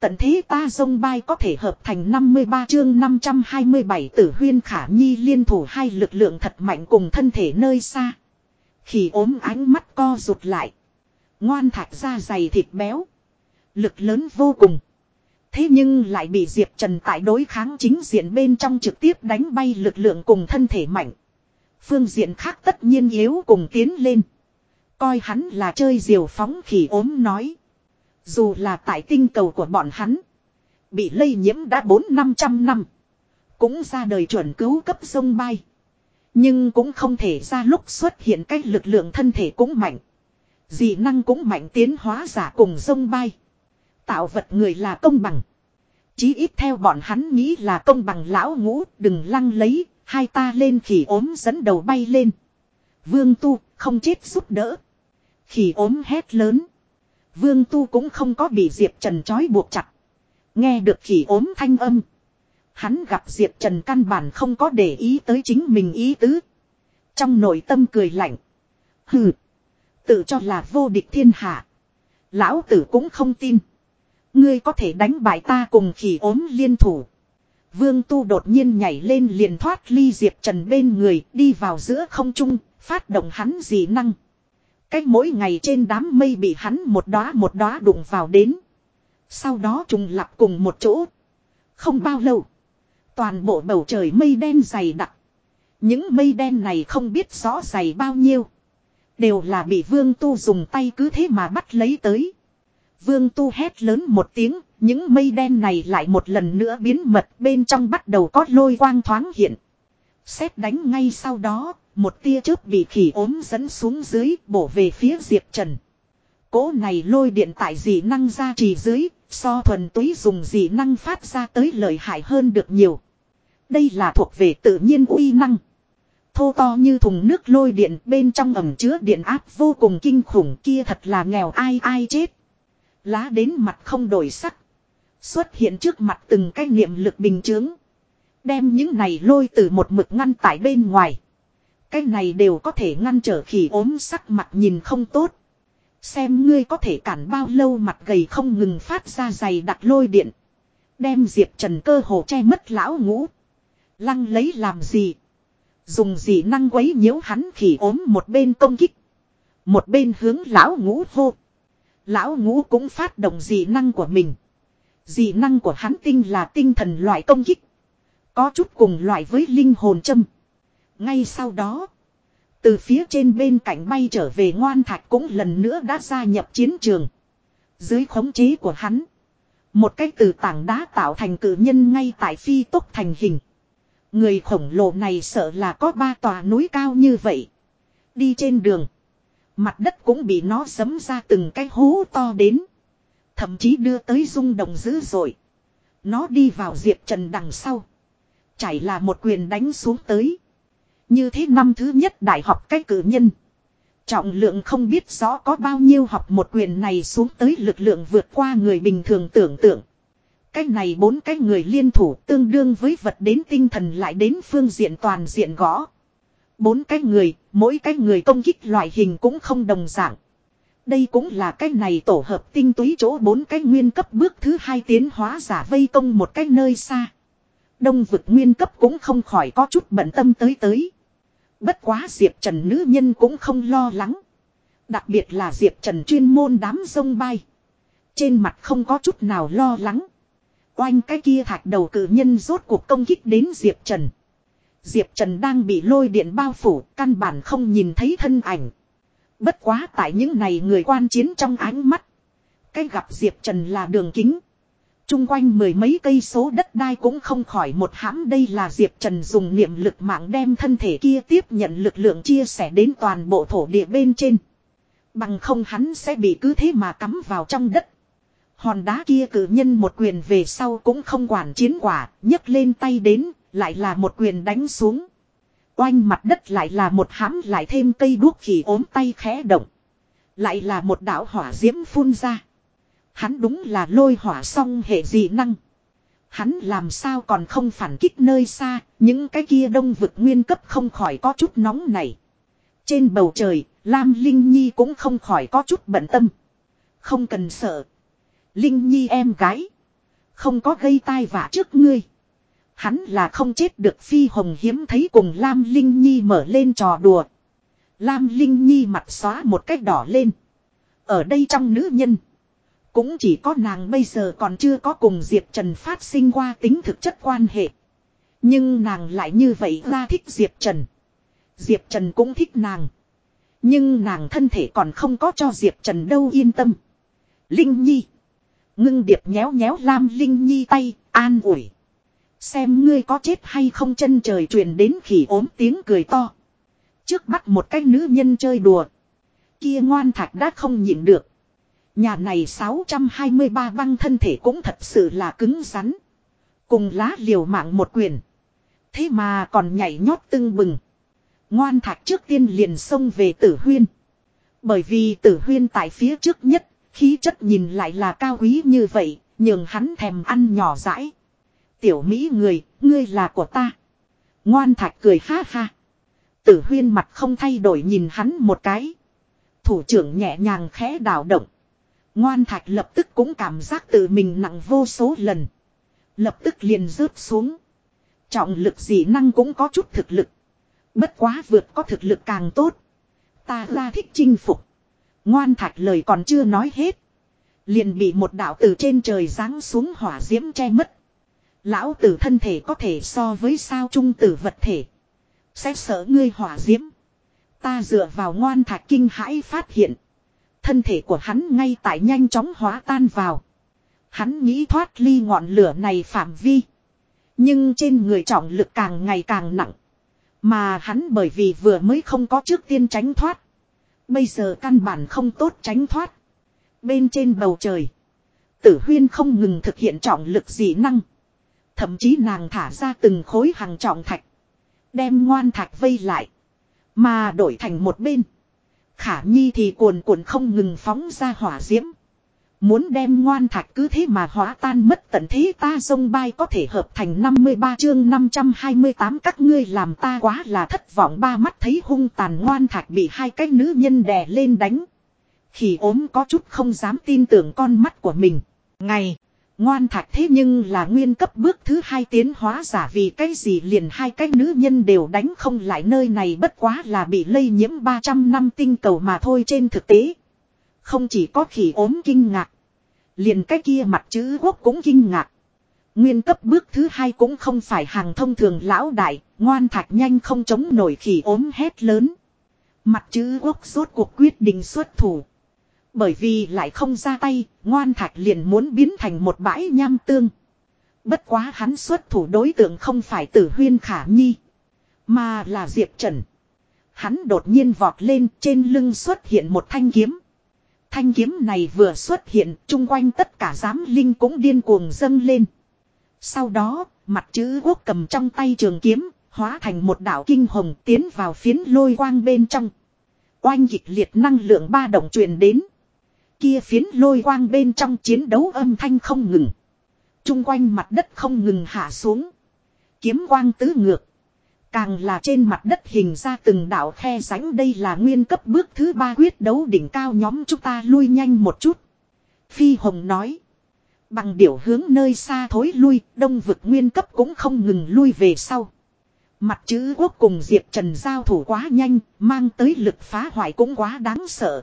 Tận thế ta dông bay có thể hợp thành 53 chương 527 tử huyên khả nhi liên thủ hai lực lượng thật mạnh cùng thân thể nơi xa. Khi ốm ánh mắt co rụt lại. Ngoan thạch da dày thịt béo. Lực lớn vô cùng. Thế nhưng lại bị Diệp Trần tại đối kháng chính diện bên trong trực tiếp đánh bay lực lượng cùng thân thể mạnh. Phương diện khác tất nhiên yếu cùng tiến lên. Coi hắn là chơi diều phóng khỉ ốm nói. Dù là tại tinh cầu của bọn hắn. Bị lây nhiễm đã bốn năm trăm năm. Cũng ra đời chuẩn cứu cấp sông bay. Nhưng cũng không thể ra lúc xuất hiện cách lực lượng thân thể cũng mạnh. Dị năng cũng mạnh tiến hóa giả cùng sông bay. Tạo vật người là công bằng. Chí ít theo bọn hắn nghĩ là công bằng lão ngũ, đừng lăng lấy. Hai ta lên khỉ ốm dẫn đầu bay lên. Vương tu, không chết giúp đỡ. Khỉ ốm hét lớn. Vương Tu cũng không có bị Diệp Trần trói buộc chặt. Nghe được khỉ ốm thanh âm. Hắn gặp Diệp Trần căn bản không có để ý tới chính mình ý tứ. Trong nội tâm cười lạnh. Hừ. Tự cho là vô địch thiên hạ. Lão tử cũng không tin. Ngươi có thể đánh bại ta cùng khỉ ốm liên thủ. Vương Tu đột nhiên nhảy lên liền thoát ly Diệp Trần bên người đi vào giữa không trung, phát động hắn dị năng. Cách mỗi ngày trên đám mây bị hắn một đóa một đóa đụng vào đến. Sau đó trùng lặp cùng một chỗ. Không bao lâu. Toàn bộ bầu trời mây đen dày đặc. Những mây đen này không biết rõ dày bao nhiêu. Đều là bị vương tu dùng tay cứ thế mà bắt lấy tới. Vương tu hét lớn một tiếng. Những mây đen này lại một lần nữa biến mật bên trong bắt đầu có lôi quang thoáng hiện. Xét đánh ngay sau đó, một tia chớp bị khỉ ốm dẫn xuống dưới bổ về phía Diệp Trần. Cố này lôi điện tại dị năng ra trì dưới, so thuần túy dùng dị năng phát ra tới lợi hại hơn được nhiều. Đây là thuộc về tự nhiên uy năng. Thô to như thùng nước lôi điện bên trong ẩm chứa điện áp vô cùng kinh khủng kia thật là nghèo ai ai chết. Lá đến mặt không đổi sắc. Xuất hiện trước mặt từng cái niệm lực bình chướng. Đem những này lôi từ một mực ngăn tại bên ngoài. Cái này đều có thể ngăn trở khỉ ốm sắc mặt nhìn không tốt. Xem ngươi có thể cản bao lâu mặt gầy không ngừng phát ra dày đặt lôi điện. Đem Diệp Trần cơ hồ che mất lão ngũ. Lăng lấy làm gì? Dùng gì năng quấy nhiễu hắn khỉ ốm một bên công kích. Một bên hướng lão ngũ hô. Lão ngũ cũng phát động dị năng của mình. Dị năng của hắn tinh là tinh thần loại công kích. Có chút cùng loại với linh hồn châm. Ngay sau đó. Từ phía trên bên cạnh bay trở về ngoan thạch cũng lần nữa đã gia nhập chiến trường. Dưới khống chế của hắn. Một cái từ tảng đá tạo thành cử nhân ngay tại phi tốc thành hình. Người khổng lồ này sợ là có ba tòa núi cao như vậy. Đi trên đường. Mặt đất cũng bị nó sấm ra từng cái hố to đến. Thậm chí đưa tới rung động dữ dội. Nó đi vào Diệp Trần đằng sau. Chảy là một quyền đánh xuống tới. Như thế năm thứ nhất đại học cách cử nhân. Trọng lượng không biết rõ có bao nhiêu học một quyền này xuống tới lực lượng vượt qua người bình thường tưởng tượng. Cái này bốn cái người liên thủ tương đương với vật đến tinh thần lại đến phương diện toàn diện gõ. Bốn cái người, mỗi cái người công kích loại hình cũng không đồng dạng. Đây cũng là cái này tổ hợp tinh túy chỗ bốn cái nguyên cấp bước thứ hai tiến hóa giả vây công một cái nơi xa. Đông vực nguyên cấp cũng không khỏi có chút bận tâm tới tới. Bất quá Diệp Trần nữ nhân cũng không lo lắng. Đặc biệt là Diệp Trần chuyên môn đám sông bay. Trên mặt không có chút nào lo lắng. Oanh cái kia thạch đầu cử nhân rốt cuộc công kích đến Diệp Trần. Diệp Trần đang bị lôi điện bao phủ, căn bản không nhìn thấy thân ảnh. Bất quá tại những này người quan chiến trong ánh mắt. Cái gặp Diệp Trần là đường kính. Trung quanh mười mấy cây số đất đai cũng không khỏi một hãm đây là Diệp Trần dùng niệm lực mạng đem thân thể kia tiếp nhận lực lượng chia sẻ đến toàn bộ thổ địa bên trên. Bằng không hắn sẽ bị cứ thế mà cắm vào trong đất. Hòn đá kia cử nhân một quyền về sau cũng không quản chiến quả, nhấc lên tay đến, lại là một quyền đánh xuống. Oanh mặt đất lại là một hãm lại thêm cây đuốc khỉ ốm tay khẽ động. Lại là một đảo hỏa diễm phun ra. Hắn đúng là lôi hỏa song hệ dị năng. Hắn làm sao còn không phản kích nơi xa, những cái kia đông vực nguyên cấp không khỏi có chút nóng này. Trên bầu trời, Lam Linh Nhi cũng không khỏi có chút bận tâm. Không cần sợ. Linh Nhi em gái. Không có gây tai vạ trước ngươi. Hắn là không chết được phi hồng hiếm thấy cùng Lam Linh Nhi mở lên trò đùa. Lam Linh Nhi mặt xóa một cách đỏ lên. Ở đây trong nữ nhân. Cũng chỉ có nàng bây giờ còn chưa có cùng Diệp Trần phát sinh qua tính thực chất quan hệ. Nhưng nàng lại như vậy ra thích Diệp Trần. Diệp Trần cũng thích nàng. Nhưng nàng thân thể còn không có cho Diệp Trần đâu yên tâm. Linh Nhi. Ngưng điệp nhéo nhéo Lam Linh Nhi tay, an ủi. Xem ngươi có chết hay không chân trời truyền đến khỉ ốm tiếng cười to. Trước bắt một cái nữ nhân chơi đùa. Kia ngoan thạch đã không nhịn được. Nhà này 623 băng thân thể cũng thật sự là cứng rắn. Cùng lá liều mạng một quyền. Thế mà còn nhảy nhót tưng bừng. Ngoan thạch trước tiên liền xông về tử huyên. Bởi vì tử huyên tại phía trước nhất, khí chất nhìn lại là cao quý như vậy, nhường hắn thèm ăn nhỏ rãi. Tiểu Mỹ người, ngươi là của ta. Ngoan thạch cười ha ha. Tử huyên mặt không thay đổi nhìn hắn một cái. Thủ trưởng nhẹ nhàng khẽ đảo động. Ngoan thạch lập tức cũng cảm giác tự mình nặng vô số lần. Lập tức liền rớt xuống. Trọng lực dị năng cũng có chút thực lực. Bất quá vượt có thực lực càng tốt. Ta ra thích chinh phục. Ngoan thạch lời còn chưa nói hết. Liền bị một đạo từ trên trời giáng xuống hỏa diễm che mất. Lão tử thân thể có thể so với sao trung tử vật thể. Xét sợ ngươi hỏa diễm. Ta dựa vào ngoan thạch kinh hãi phát hiện. Thân thể của hắn ngay tại nhanh chóng hóa tan vào. Hắn nghĩ thoát ly ngọn lửa này phạm vi. Nhưng trên người trọng lực càng ngày càng nặng. Mà hắn bởi vì vừa mới không có trước tiên tránh thoát. Bây giờ căn bản không tốt tránh thoát. Bên trên bầu trời. Tử huyên không ngừng thực hiện trọng lực dị năng. Thậm chí nàng thả ra từng khối hàng trọng thạch. Đem ngoan thạch vây lại. Mà đổi thành một bên. Khả nhi thì cuồn cuộn không ngừng phóng ra hỏa diễm. Muốn đem ngoan thạch cứ thế mà hóa tan mất tận thế ta sông bay có thể hợp thành 53 chương 528 các ngươi làm ta quá là thất vọng ba mắt thấy hung tàn ngoan thạch bị hai cái nữ nhân đè lên đánh. Khi ốm có chút không dám tin tưởng con mắt của mình. Ngày, ngoan thạch thế nhưng là nguyên cấp bước thứ hai tiến hóa giả vì cái gì liền hai cái nữ nhân đều đánh không lại nơi này bất quá là bị lây nhiễm 300 năm tinh cầu mà thôi trên thực tế. Không chỉ có khỉ ốm kinh ngạc. Liền cái kia mặt chữ quốc cũng kinh ngạc. Nguyên cấp bước thứ hai cũng không phải hàng thông thường lão đại, ngoan thạch nhanh không chống nổi khỉ ốm hét lớn. Mặt chữ quốc rốt cuộc quyết định xuất thủ. Bởi vì lại không ra tay, ngoan thạch liền muốn biến thành một bãi nham tương. Bất quá hắn xuất thủ đối tượng không phải tử huyên khả nhi, mà là Diệp Trần. Hắn đột nhiên vọt lên trên lưng xuất hiện một thanh kiếm. Thanh kiếm này vừa xuất hiện, chung quanh tất cả giám linh cũng điên cuồng dâng lên. Sau đó, mặt chữ quốc cầm trong tay trường kiếm, hóa thành một đạo kinh hồng tiến vào phiến lôi quang bên trong. Oanh dịch liệt năng lượng ba động truyền đến. Kia phiến lôi quang bên trong chiến đấu âm thanh không ngừng. Trung quanh mặt đất không ngừng hạ xuống. Kiếm quang tứ ngược. Càng là trên mặt đất hình ra từng đảo khe sánh đây là nguyên cấp bước thứ ba quyết đấu đỉnh cao nhóm chúng ta lui nhanh một chút. Phi Hồng nói. Bằng điểu hướng nơi xa thối lui, đông vực nguyên cấp cũng không ngừng lui về sau. Mặt chữ quốc cùng Diệp Trần giao thủ quá nhanh, mang tới lực phá hoại cũng quá đáng sợ.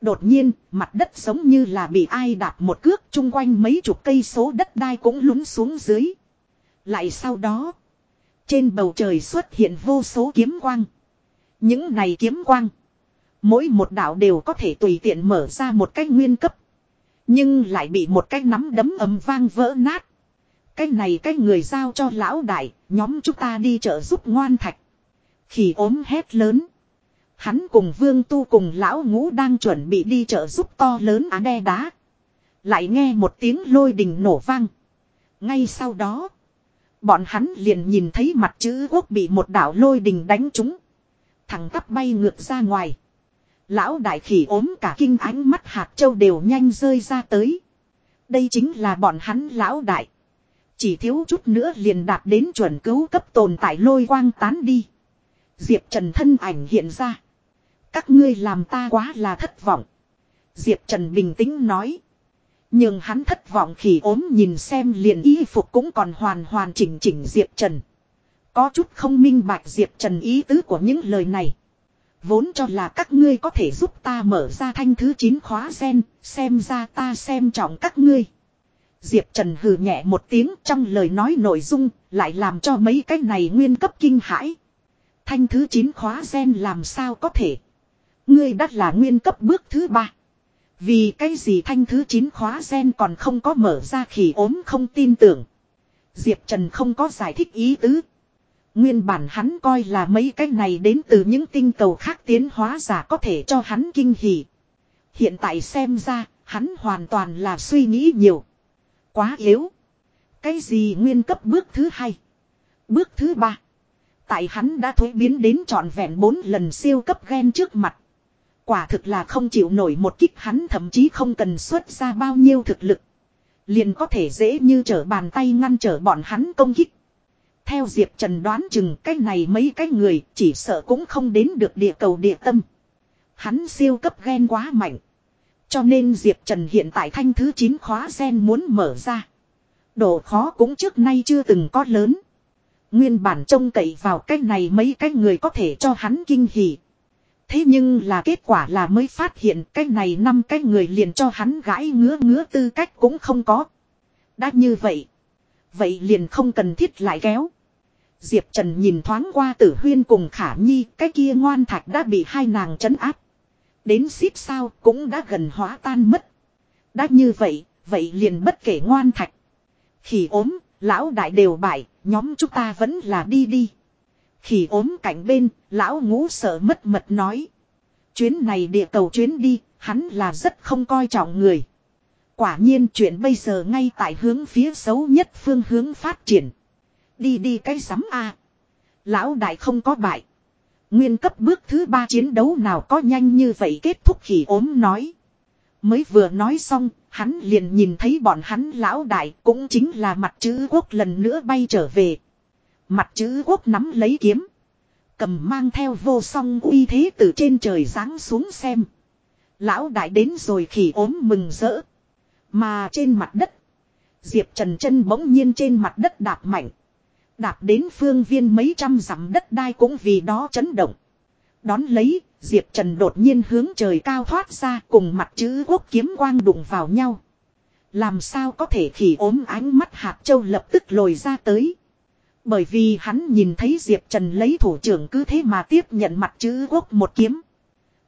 Đột nhiên, mặt đất giống như là bị ai đạp một cước chung quanh mấy chục cây số đất đai cũng lún xuống dưới. Lại sau đó, trên bầu trời xuất hiện vô số kiếm quang. Những này kiếm quang. Mỗi một đạo đều có thể tùy tiện mở ra một cái nguyên cấp. Nhưng lại bị một cái nắm đấm ấm vang vỡ nát. Cái này cái người giao cho lão đại, nhóm chúng ta đi chợ giúp ngoan thạch. Khỉ ốm hét lớn. Hắn cùng vương tu cùng lão ngũ đang chuẩn bị đi chợ giúp to lớn á đe đá. Lại nghe một tiếng lôi đình nổ vang. Ngay sau đó. Bọn hắn liền nhìn thấy mặt chữ quốc bị một đảo lôi đình đánh trúng. Thằng tắp bay ngược ra ngoài. Lão đại khỉ ốm cả kinh ánh mắt hạt châu đều nhanh rơi ra tới. Đây chính là bọn hắn lão đại. Chỉ thiếu chút nữa liền đạt đến chuẩn cứu cấp tồn tại lôi quang tán đi. Diệp Trần thân ảnh hiện ra. Các ngươi làm ta quá là thất vọng. Diệp Trần bình tĩnh nói. Nhưng hắn thất vọng khi ốm nhìn xem liền y phục cũng còn hoàn hoàn chỉnh chỉnh Diệp Trần. Có chút không minh bạch Diệp Trần ý tứ của những lời này. Vốn cho là các ngươi có thể giúp ta mở ra thanh thứ 9 khóa sen, xem ra ta xem trọng các ngươi. Diệp Trần hừ nhẹ một tiếng trong lời nói nội dung, lại làm cho mấy cái này nguyên cấp kinh hãi. Thanh thứ 9 khóa sen làm sao có thể. Ngươi đắt là nguyên cấp bước thứ ba. Vì cái gì thanh thứ 9 khóa gen còn không có mở ra khỉ ốm không tin tưởng. Diệp Trần không có giải thích ý tứ. Nguyên bản hắn coi là mấy cái này đến từ những tinh cầu khác tiến hóa giả có thể cho hắn kinh hỉ. Hiện tại xem ra, hắn hoàn toàn là suy nghĩ nhiều. Quá yếu. Cái gì nguyên cấp bước thứ hai? Bước thứ ba. Tại hắn đã thối biến đến trọn vẹn bốn lần siêu cấp gen trước mặt. Quả thực là không chịu nổi một kích hắn thậm chí không cần xuất ra bao nhiêu thực lực. Liền có thể dễ như trở bàn tay ngăn trở bọn hắn công kích. Theo Diệp Trần đoán chừng cái này mấy cái người chỉ sợ cũng không đến được địa cầu địa tâm. Hắn siêu cấp gen quá mạnh. Cho nên Diệp Trần hiện tại thanh thứ 9 khóa gen muốn mở ra. Độ khó cũng trước nay chưa từng có lớn. Nguyên bản trông cậy vào cái này mấy cái người có thể cho hắn kinh hỉ. Thế nhưng là kết quả là mới phát hiện cái này năm cái người liền cho hắn gãi ngứa ngứa tư cách cũng không có. Đã như vậy. Vậy liền không cần thiết lại kéo. Diệp Trần nhìn thoáng qua tử huyên cùng khả nhi cái kia ngoan thạch đã bị hai nàng trấn áp. Đến xíp sao cũng đã gần hóa tan mất. Đã như vậy, vậy liền bất kể ngoan thạch. Khỉ ốm, lão đại đều bại, nhóm chúng ta vẫn là đi đi. Khỉ ốm cạnh bên, lão ngũ sợ mất mật nói. Chuyến này địa cầu chuyến đi, hắn là rất không coi trọng người. Quả nhiên chuyện bây giờ ngay tại hướng phía xấu nhất phương hướng phát triển. Đi đi cái sắm a Lão đại không có bại. Nguyên cấp bước thứ ba chiến đấu nào có nhanh như vậy kết thúc khỉ ốm nói. Mới vừa nói xong, hắn liền nhìn thấy bọn hắn lão đại cũng chính là mặt chữ quốc lần nữa bay trở về. Mặt chữ quốc nắm lấy kiếm. Cầm mang theo vô song uy thế từ trên trời giáng xuống xem. Lão đại đến rồi khỉ ốm mừng rỡ. Mà trên mặt đất. Diệp Trần chân bỗng nhiên trên mặt đất đạp mạnh. Đạp đến phương viên mấy trăm dặm đất đai cũng vì đó chấn động. Đón lấy, Diệp Trần đột nhiên hướng trời cao thoát ra cùng mặt chữ quốc kiếm quang đụng vào nhau. Làm sao có thể khỉ ốm ánh mắt hạt châu lập tức lồi ra tới. Bởi vì hắn nhìn thấy Diệp Trần lấy thủ trưởng cứ thế mà tiếp nhận mặt chữ quốc một kiếm.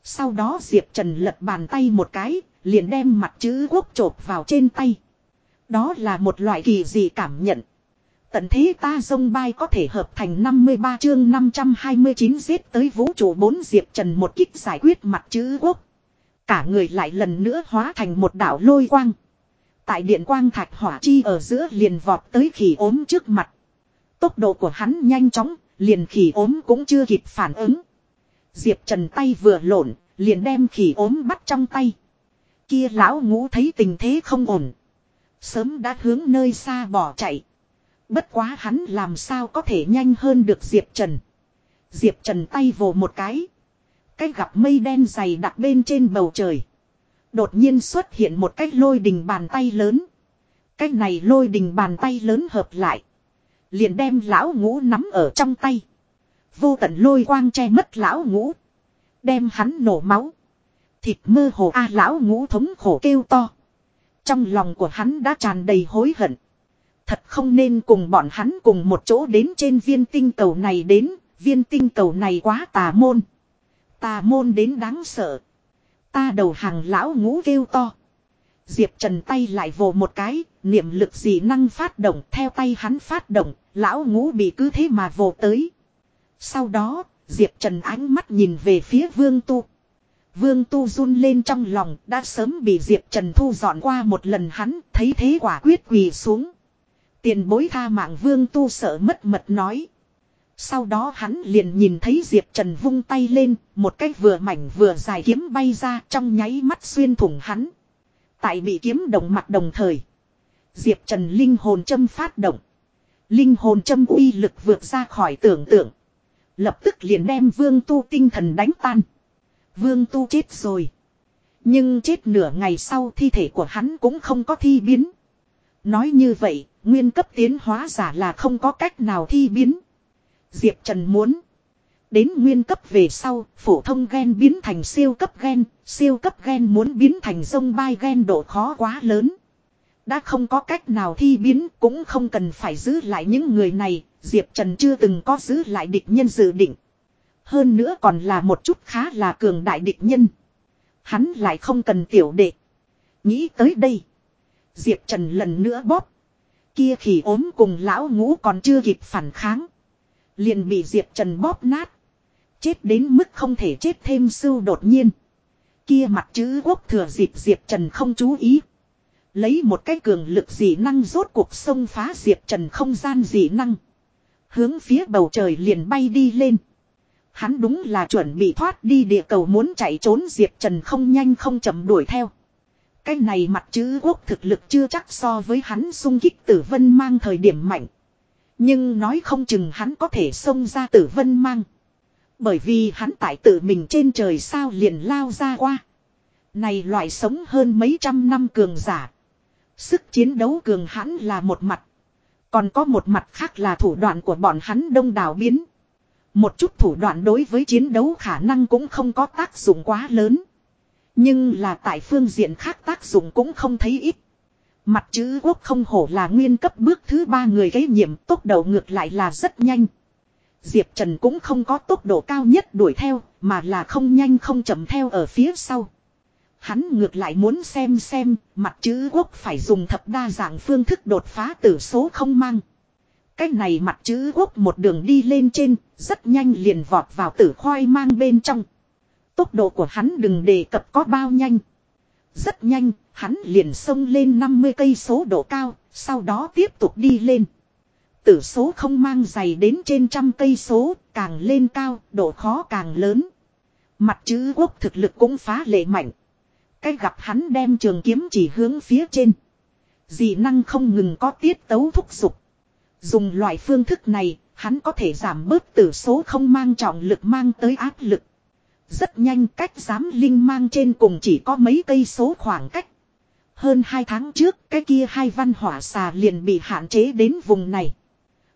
Sau đó Diệp Trần lật bàn tay một cái, liền đem mặt chữ quốc chộp vào trên tay. Đó là một loại kỳ dị cảm nhận. Tận thế ta dông bay có thể hợp thành 53 chương 529 giết tới vũ trụ bốn Diệp Trần một kích giải quyết mặt chữ quốc. Cả người lại lần nữa hóa thành một đảo lôi quang. Tại điện quang thạch hỏa chi ở giữa liền vọt tới khỉ ốm trước mặt. Tốc độ của hắn nhanh chóng, liền khỉ ốm cũng chưa kịp phản ứng. Diệp Trần tay vừa lộn, liền đem khỉ ốm bắt trong tay. Kia lão ngũ thấy tình thế không ổn. Sớm đã hướng nơi xa bỏ chạy. Bất quá hắn làm sao có thể nhanh hơn được Diệp Trần. Diệp Trần tay vồ một cái. Cái gặp mây đen dày đặc bên trên bầu trời. Đột nhiên xuất hiện một cái lôi đình bàn tay lớn. Cái này lôi đình bàn tay lớn hợp lại. Liền đem lão ngũ nắm ở trong tay. Vô tận lôi quang che mất lão ngũ. Đem hắn nổ máu. Thịt mơ hồ a à, lão ngũ thống khổ kêu to. Trong lòng của hắn đã tràn đầy hối hận. Thật không nên cùng bọn hắn cùng một chỗ đến trên viên tinh cầu này đến, viên tinh cầu này quá tà môn. Tà môn đến đáng sợ. Ta đầu hàng lão ngũ kêu to. Diệp Trần tay lại vồ một cái, niệm lực dị năng phát động theo tay hắn phát động, lão ngũ bị cứ thế mà vồ tới. Sau đó, Diệp Trần ánh mắt nhìn về phía Vương Tu. Vương Tu run lên trong lòng, đã sớm bị Diệp Trần thu dọn qua một lần hắn, thấy thế quả quyết quỳ xuống. Tiền bối tha mạng vương tu sợ mất mật nói. Sau đó hắn liền nhìn thấy Diệp Trần vung tay lên, một cách vừa mảnh vừa dài kiếm bay ra trong nháy mắt xuyên thủng hắn. Tại bị kiếm đồng mặt đồng thời. Diệp Trần linh hồn châm phát động. Linh hồn châm uy lực vượt ra khỏi tưởng tượng. Lập tức liền đem vương tu tinh thần đánh tan. Vương tu chết rồi. Nhưng chết nửa ngày sau thi thể của hắn cũng không có thi biến. Nói như vậy, nguyên cấp tiến hóa giả là không có cách nào thi biến. Diệp Trần muốn. Đến nguyên cấp về sau, phổ thông gen biến thành siêu cấp gen, siêu cấp gen muốn biến thành sông bay gen độ khó quá lớn. Đã không có cách nào thi biến cũng không cần phải giữ lại những người này, Diệp Trần chưa từng có giữ lại địch nhân dự định. Hơn nữa còn là một chút khá là cường đại địch nhân. Hắn lại không cần tiểu đệ. Nghĩ tới đây. Diệp Trần lần nữa bóp. Kia khỉ ốm cùng lão ngũ còn chưa kịp phản kháng. Liền bị Diệp Trần bóp nát. Chết đến mức không thể chết thêm sưu đột nhiên. Kia mặt chữ quốc thừa dịp Diệp Trần không chú ý. Lấy một cái cường lực dị năng rốt cuộc sông phá Diệp Trần không gian dị năng. Hướng phía bầu trời liền bay đi lên. Hắn đúng là chuẩn bị thoát đi địa cầu muốn chạy trốn Diệp Trần không nhanh không chậm đuổi theo. Cái này mặt chữ quốc thực lực chưa chắc so với hắn sung kích tử vân mang thời điểm mạnh. Nhưng nói không chừng hắn có thể xông ra tử vân mang. Bởi vì hắn tại tự mình trên trời sao liền lao ra qua. Này loại sống hơn mấy trăm năm cường giả. Sức chiến đấu cường hãn là một mặt. Còn có một mặt khác là thủ đoạn của bọn hắn đông đảo biến. Một chút thủ đoạn đối với chiến đấu khả năng cũng không có tác dụng quá lớn. Nhưng là tại phương diện khác tác dụng cũng không thấy ít. Mặt chữ quốc không hổ là nguyên cấp bước thứ ba người gây nhiệm tốc độ ngược lại là rất nhanh. Diệp Trần cũng không có tốc độ cao nhất đuổi theo, mà là không nhanh không chậm theo ở phía sau. Hắn ngược lại muốn xem xem, mặt chữ quốc phải dùng thập đa dạng phương thức đột phá tử số không mang. Cách này mặt chữ quốc một đường đi lên trên, rất nhanh liền vọt vào tử khoai mang bên trong. Tốc độ của hắn đừng đề cập có bao nhanh. Rất nhanh, hắn liền xông lên 50 cây số độ cao, sau đó tiếp tục đi lên. Tử số không mang dày đến trên trăm cây số, càng lên cao, độ khó càng lớn. Mặt chữ quốc thực lực cũng phá lệ mạnh. Cái gặp hắn đem trường kiếm chỉ hướng phía trên. Dị năng không ngừng có tiết tấu thúc giục. Dùng loại phương thức này, hắn có thể giảm bớt tử số không mang trọng lực mang tới áp lực. Rất nhanh cách giám linh mang trên cùng chỉ có mấy cây số khoảng cách. Hơn hai tháng trước, cái kia hai văn hỏa xà liền bị hạn chế đến vùng này.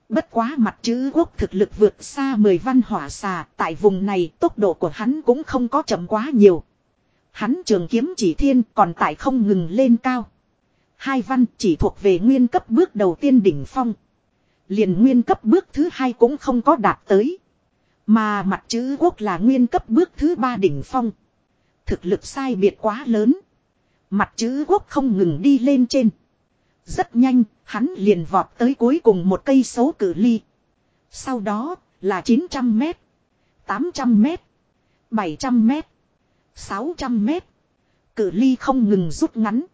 Bất quá mặt chữ quốc thực lực vượt xa 10 văn hỏa xà, tại vùng này tốc độ của hắn cũng không có chậm quá nhiều. Hắn trường kiếm chỉ thiên còn tại không ngừng lên cao. Hai văn chỉ thuộc về nguyên cấp bước đầu tiên đỉnh phong. liền nguyên cấp bước thứ hai cũng không có đạt tới. Mà mặt chữ quốc là nguyên cấp bước thứ ba đỉnh phong. Thực lực sai biệt quá lớn. Mặt chữ quốc không ngừng đi lên trên. Rất nhanh, hắn liền vọt tới cuối cùng một cây số cử ly. Sau đó, là 900 mét, 800 mét, 700 mét, 600 mét. Cử ly không ngừng rút ngắn.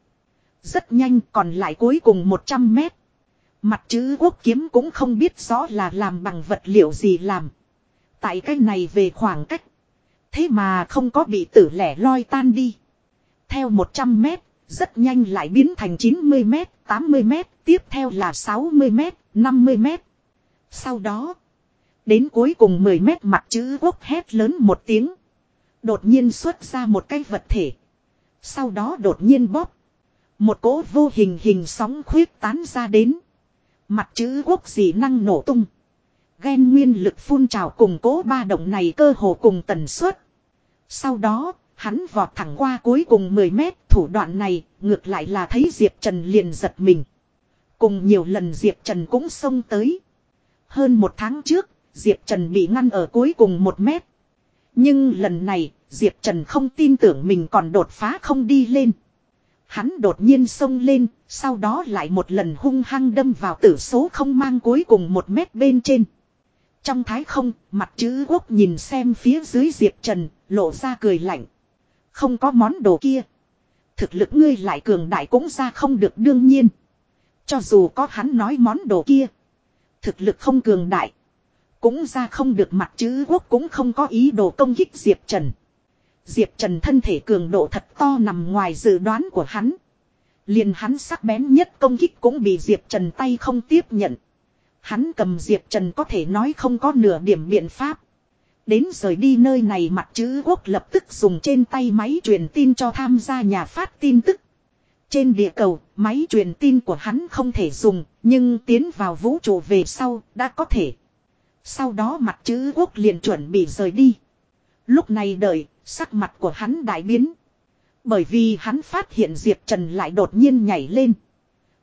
Rất nhanh còn lại cuối cùng 100 mét. Mặt chữ quốc kiếm cũng không biết rõ là làm bằng vật liệu gì làm. Tại cái này về khoảng cách. Thế mà không có bị tử lẻ loi tan đi. Theo 100 mét, rất nhanh lại biến thành 90 mét, 80 mét, tiếp theo là 60 mét, 50 mét. Sau đó, đến cuối cùng 10 mét mặt chữ quốc hét lớn một tiếng. Đột nhiên xuất ra một cái vật thể. Sau đó đột nhiên bóp. Một cỗ vô hình hình sóng khuyết tán ra đến. Mặt chữ quốc dị năng nổ tung. Ghen nguyên lực phun trào cùng cố ba động này cơ hồ cùng tần suất. Sau đó, hắn vọt thẳng qua cuối cùng 10 mét thủ đoạn này, ngược lại là thấy Diệp Trần liền giật mình. Cùng nhiều lần Diệp Trần cũng xông tới. Hơn một tháng trước, Diệp Trần bị ngăn ở cuối cùng một mét. Nhưng lần này, Diệp Trần không tin tưởng mình còn đột phá không đi lên. Hắn đột nhiên xông lên, sau đó lại một lần hung hăng đâm vào tử số không mang cuối cùng một mét bên trên. Trong thái không, mặt chữ quốc nhìn xem phía dưới Diệp Trần, lộ ra cười lạnh. Không có món đồ kia. Thực lực ngươi lại cường đại cũng ra không được đương nhiên. Cho dù có hắn nói món đồ kia. Thực lực không cường đại. Cũng ra không được mặt chữ quốc cũng không có ý đồ công kích Diệp Trần. Diệp Trần thân thể cường độ thật to nằm ngoài dự đoán của hắn. Liền hắn sắc bén nhất công kích cũng bị Diệp Trần tay không tiếp nhận. Hắn cầm Diệp Trần có thể nói không có nửa điểm biện pháp. Đến rời đi nơi này mặt chữ quốc lập tức dùng trên tay máy truyền tin cho tham gia nhà phát tin tức. Trên địa cầu, máy truyền tin của hắn không thể dùng, nhưng tiến vào vũ trụ về sau, đã có thể. Sau đó mặt chữ quốc liền chuẩn bị rời đi. Lúc này đợi, sắc mặt của hắn đại biến. Bởi vì hắn phát hiện Diệp Trần lại đột nhiên nhảy lên.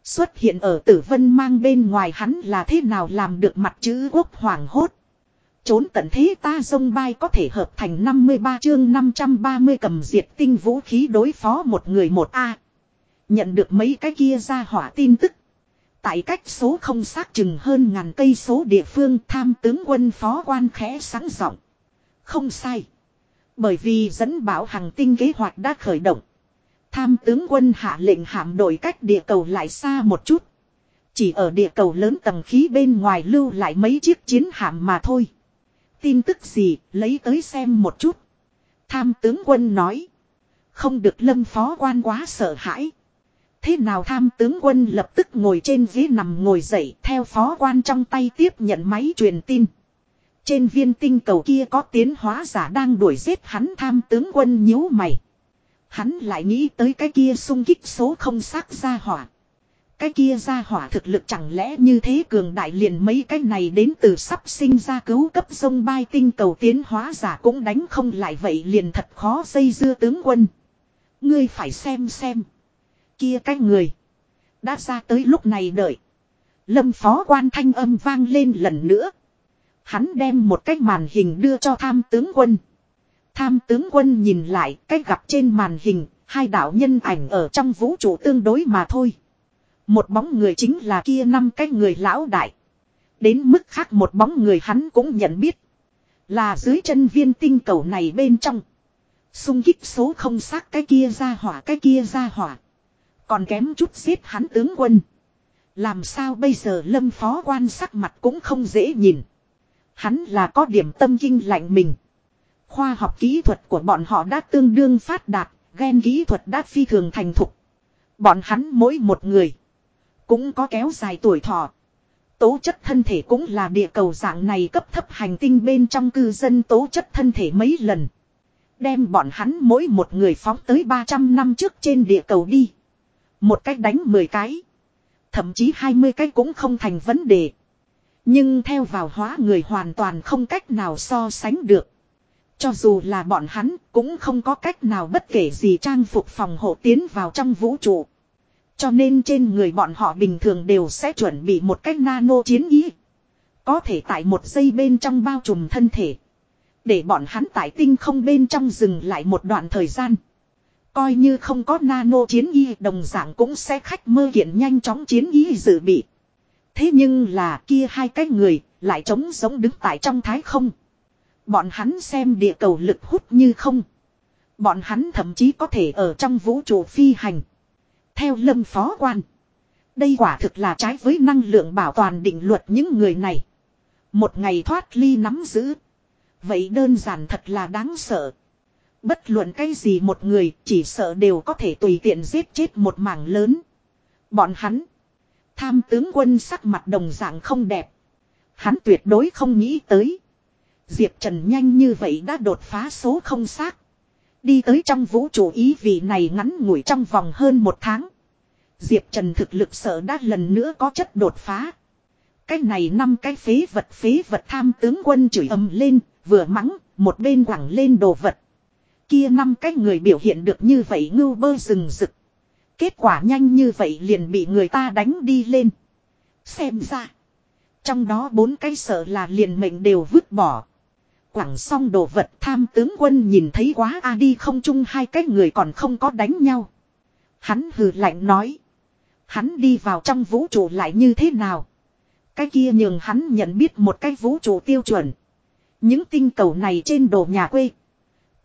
Xuất hiện ở tử vân mang bên ngoài hắn là thế nào làm được mặt chữ quốc hoàng hốt. Trốn tận thế ta sông bay có thể hợp thành 53 chương 530 cầm diệt tinh vũ khí đối phó một người một A. Nhận được mấy cái kia ra hỏa tin tức. Tại cách số không xác chừng hơn ngàn cây số địa phương tham tướng quân phó quan khẽ sáng giọng Không sai. Bởi vì dẫn bảo hàng tinh kế hoạch đã khởi động. Tham tướng quân hạ lệnh hạm đội cách địa cầu lại xa một chút. Chỉ ở địa cầu lớn tầng khí bên ngoài lưu lại mấy chiếc chiến hạm mà thôi. Tin tức gì, lấy tới xem một chút. Tham tướng quân nói. Không được lâm phó quan quá sợ hãi. Thế nào tham tướng quân lập tức ngồi trên ghế nằm ngồi dậy, theo phó quan trong tay tiếp nhận máy truyền tin. Trên viên tinh cầu kia có tiến hóa giả đang đuổi giết hắn tham tướng quân nhíu mày. Hắn lại nghĩ tới cái kia sung kích số không xác ra hỏa. Cái kia ra hỏa thực lực chẳng lẽ như thế cường đại liền mấy cái này đến từ sắp sinh ra cứu cấp sông bay tinh cầu tiến hóa giả cũng đánh không lại vậy liền thật khó dây dưa tướng quân. Ngươi phải xem xem. Kia cái người. Đã ra tới lúc này đợi. Lâm phó quan thanh âm vang lên lần nữa. Hắn đem một cái màn hình đưa cho tham tướng quân. Tham tướng quân nhìn lại cái gặp trên màn hình, hai đạo nhân ảnh ở trong vũ trụ tương đối mà thôi. Một bóng người chính là kia năm cái người lão đại. Đến mức khác một bóng người hắn cũng nhận biết. Là dưới chân viên tinh cầu này bên trong. Xung kích số không xác cái kia ra hỏa cái kia ra hỏa. Còn kém chút giết hắn tướng quân. Làm sao bây giờ lâm phó quan sắc mặt cũng không dễ nhìn. Hắn là có điểm tâm kinh lạnh mình. Khoa học kỹ thuật của bọn họ đã tương đương phát đạt, gen kỹ thuật đã phi thường thành thục. Bọn hắn mỗi một người cũng có kéo dài tuổi thọ. Tố chất thân thể cũng là địa cầu dạng này cấp thấp hành tinh bên trong cư dân tố chất thân thể mấy lần. Đem bọn hắn mỗi một người phóng tới 300 năm trước trên địa cầu đi. Một cách đánh 10 cái. Thậm chí 20 cái cũng không thành vấn đề. Nhưng theo vào hóa người hoàn toàn không cách nào so sánh được. Cho dù là bọn hắn cũng không có cách nào bất kể gì trang phục phòng hộ tiến vào trong vũ trụ. Cho nên trên người bọn họ bình thường đều sẽ chuẩn bị một cách nano chiến ý. Có thể tại một giây bên trong bao trùm thân thể. Để bọn hắn tại tinh không bên trong dừng lại một đoạn thời gian. Coi như không có nano chiến y, đồng dạng cũng sẽ khách mơ kiện nhanh chóng chiến y dự bị. Thế nhưng là kia hai cái người lại trống giống đứng tại trong thái không. Bọn hắn xem địa cầu lực hút như không. Bọn hắn thậm chí có thể ở trong vũ trụ phi hành. Theo lâm phó quan. Đây quả thực là trái với năng lượng bảo toàn định luật những người này. Một ngày thoát ly nắm giữ. Vậy đơn giản thật là đáng sợ. Bất luận cái gì một người chỉ sợ đều có thể tùy tiện giết chết một mảng lớn. Bọn hắn. Tham tướng quân sắc mặt đồng dạng không đẹp. Hắn tuyệt đối không nghĩ tới. Diệp Trần nhanh như vậy đã đột phá số không xác. Đi tới trong vũ trụ ý vị này ngắn ngủi trong vòng hơn một tháng. Diệp Trần thực lực sợ đã lần nữa có chất đột phá. Cái này năm cái phế vật phế vật tham tướng quân chửi ầm lên, vừa mắng, một bên quẳng lên đồ vật. Kia năm cái người biểu hiện được như vậy ngưu bơ rừng rực. Kết quả nhanh như vậy liền bị người ta đánh đi lên. Xem ra. Trong đó bốn cái sợ là liền mệnh đều vứt bỏ. Quảng xong đồ vật tham tướng quân nhìn thấy quá a đi không chung hai cái người còn không có đánh nhau. Hắn hừ lạnh nói. Hắn đi vào trong vũ trụ lại như thế nào? Cái kia nhường hắn nhận biết một cái vũ trụ tiêu chuẩn. Những tinh cầu này trên đồ nhà quê.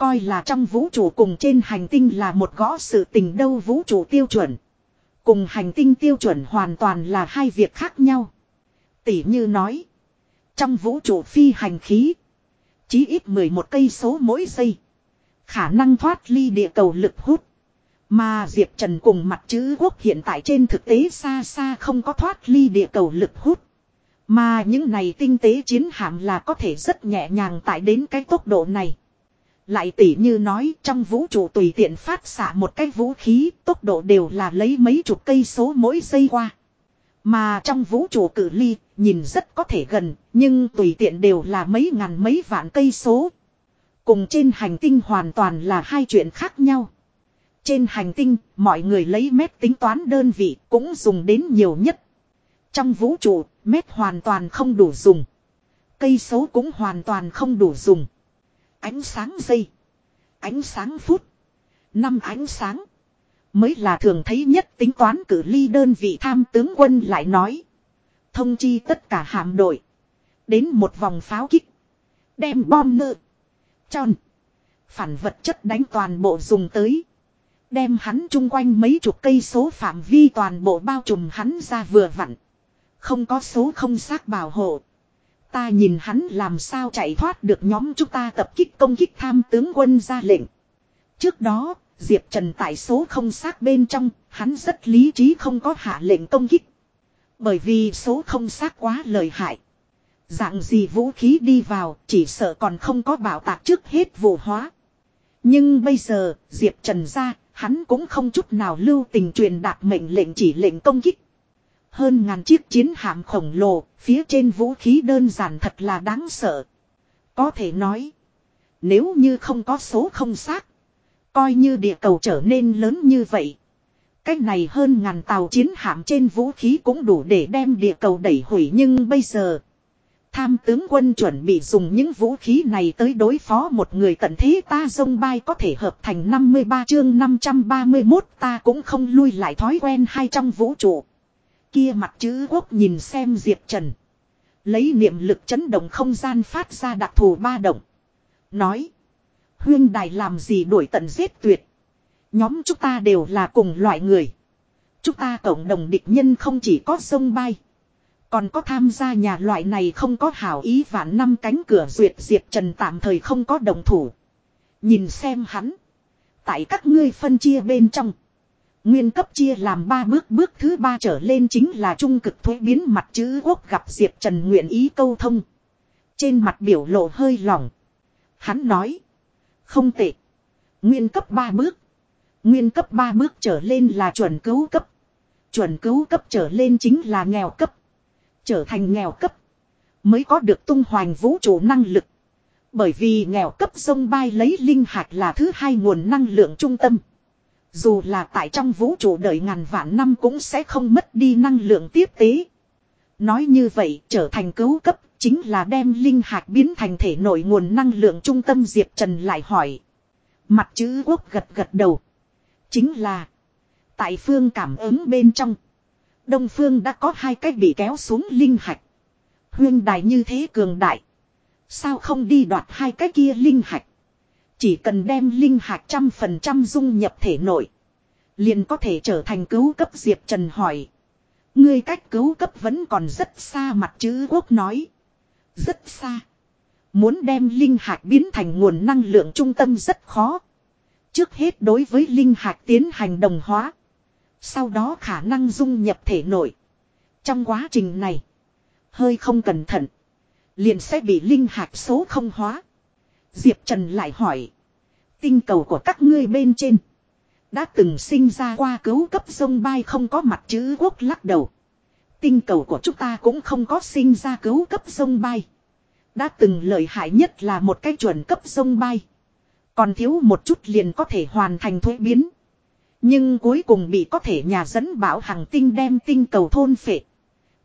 Coi là trong vũ trụ cùng trên hành tinh là một gõ sự tình đâu vũ trụ tiêu chuẩn. Cùng hành tinh tiêu chuẩn hoàn toàn là hai việc khác nhau. Tỷ như nói. Trong vũ trụ phi hành khí. Chí ít 11 cây số mỗi giây. Khả năng thoát ly địa cầu lực hút. Mà Diệp Trần cùng mặt chữ quốc hiện tại trên thực tế xa xa không có thoát ly địa cầu lực hút. Mà những này tinh tế chiến hạm là có thể rất nhẹ nhàng tại đến cái tốc độ này. Lại tỉ như nói trong vũ trụ tùy tiện phát xạ một cái vũ khí, tốc độ đều là lấy mấy chục cây số mỗi giây qua. Mà trong vũ trụ cử ly, nhìn rất có thể gần, nhưng tùy tiện đều là mấy ngàn mấy vạn cây số. Cùng trên hành tinh hoàn toàn là hai chuyện khác nhau. Trên hành tinh, mọi người lấy mét tính toán đơn vị cũng dùng đến nhiều nhất. Trong vũ trụ, mét hoàn toàn không đủ dùng. Cây số cũng hoàn toàn không đủ dùng. Ánh sáng giây. Ánh sáng phút. Năm ánh sáng. Mới là thường thấy nhất tính toán cử ly đơn vị tham tướng quân lại nói. Thông chi tất cả hạm đội. Đến một vòng pháo kích. Đem bom nợ. Tròn. Phản vật chất đánh toàn bộ dùng tới. Đem hắn chung quanh mấy chục cây số phạm vi toàn bộ bao trùm hắn ra vừa vặn. Không có số không xác bảo hộ. Ta nhìn hắn làm sao chạy thoát được nhóm chúng ta tập kích công kích tham tướng quân ra lệnh. Trước đó, Diệp Trần tại số không xác bên trong, hắn rất lý trí không có hạ lệnh công kích. Bởi vì số không xác quá lợi hại. Dạng gì vũ khí đi vào, chỉ sợ còn không có bảo tạc trước hết vụ hóa. Nhưng bây giờ, Diệp Trần ra, hắn cũng không chút nào lưu tình truyền đạt mệnh lệnh chỉ lệnh công kích. Hơn ngàn chiếc chiến hạm khổng lồ, phía trên vũ khí đơn giản thật là đáng sợ. Có thể nói, nếu như không có số không xác, coi như địa cầu trở nên lớn như vậy. Cách này hơn ngàn tàu chiến hạm trên vũ khí cũng đủ để đem địa cầu đẩy hủy nhưng bây giờ... Tham tướng quân chuẩn bị dùng những vũ khí này tới đối phó một người tận thế ta dông bay có thể hợp thành 53 chương 531 ta cũng không lui lại thói quen hay trong vũ trụ. Kia mặt chữ quốc nhìn xem Diệp Trần. Lấy niệm lực chấn động không gian phát ra đặc thù ba động. Nói. Huyên đài làm gì đuổi tận giết tuyệt. Nhóm chúng ta đều là cùng loại người. Chúng ta cộng đồng địch nhân không chỉ có sông bay. Còn có tham gia nhà loại này không có hảo ý vạn năm cánh cửa duyệt Diệp Trần tạm thời không có đồng thủ. Nhìn xem hắn. Tại các ngươi phân chia bên trong. Nguyên cấp chia làm ba bước bước thứ ba trở lên chính là trung cực thuế biến mặt chữ quốc gặp Diệp Trần nguyện ý câu thông. Trên mặt biểu lộ hơi lỏng. Hắn nói. Không tệ. Nguyên cấp ba bước. Nguyên cấp ba bước trở lên là chuẩn cứu cấp. Chuẩn cứu cấp trở lên chính là nghèo cấp. Trở thành nghèo cấp. Mới có được tung hoành vũ trụ năng lực. Bởi vì nghèo cấp sông bay lấy linh hạt là thứ hai nguồn năng lượng trung tâm. Dù là tại trong vũ trụ đợi ngàn vạn năm cũng sẽ không mất đi năng lượng tiếp tế. Nói như vậy, trở thành cứu cấp chính là đem linh hạt biến thành thể nội nguồn năng lượng trung tâm Diệp Trần lại hỏi. Mặt chữ quốc gật gật đầu. Chính là, tại phương cảm ứng bên trong. Đông phương đã có hai cách bị kéo xuống linh hạch. Huyên đài như thế cường đại. Sao không đi đoạt hai cái kia linh hạch. Chỉ cần đem linh hạt trăm phần trăm dung nhập thể nội. Liền có thể trở thành cứu cấp Diệp Trần hỏi. Ngươi cách cứu cấp vẫn còn rất xa mặt chữ quốc nói. Rất xa. Muốn đem linh hạt biến thành nguồn năng lượng trung tâm rất khó. Trước hết đối với linh hạt tiến hành đồng hóa. Sau đó khả năng dung nhập thể nội. Trong quá trình này. Hơi không cẩn thận. Liền sẽ bị linh hạt số không hóa. Diệp Trần lại hỏi. Tinh cầu của các ngươi bên trên. Đã từng sinh ra qua cứu cấp sông bay không có mặt chữ quốc lắc đầu. Tinh cầu của chúng ta cũng không có sinh ra cứu cấp sông bay. Đã từng lợi hại nhất là một cái chuẩn cấp sông bay. Còn thiếu một chút liền có thể hoàn thành thuế biến. Nhưng cuối cùng bị có thể nhà dẫn bảo hàng tinh đem tinh cầu thôn phệ.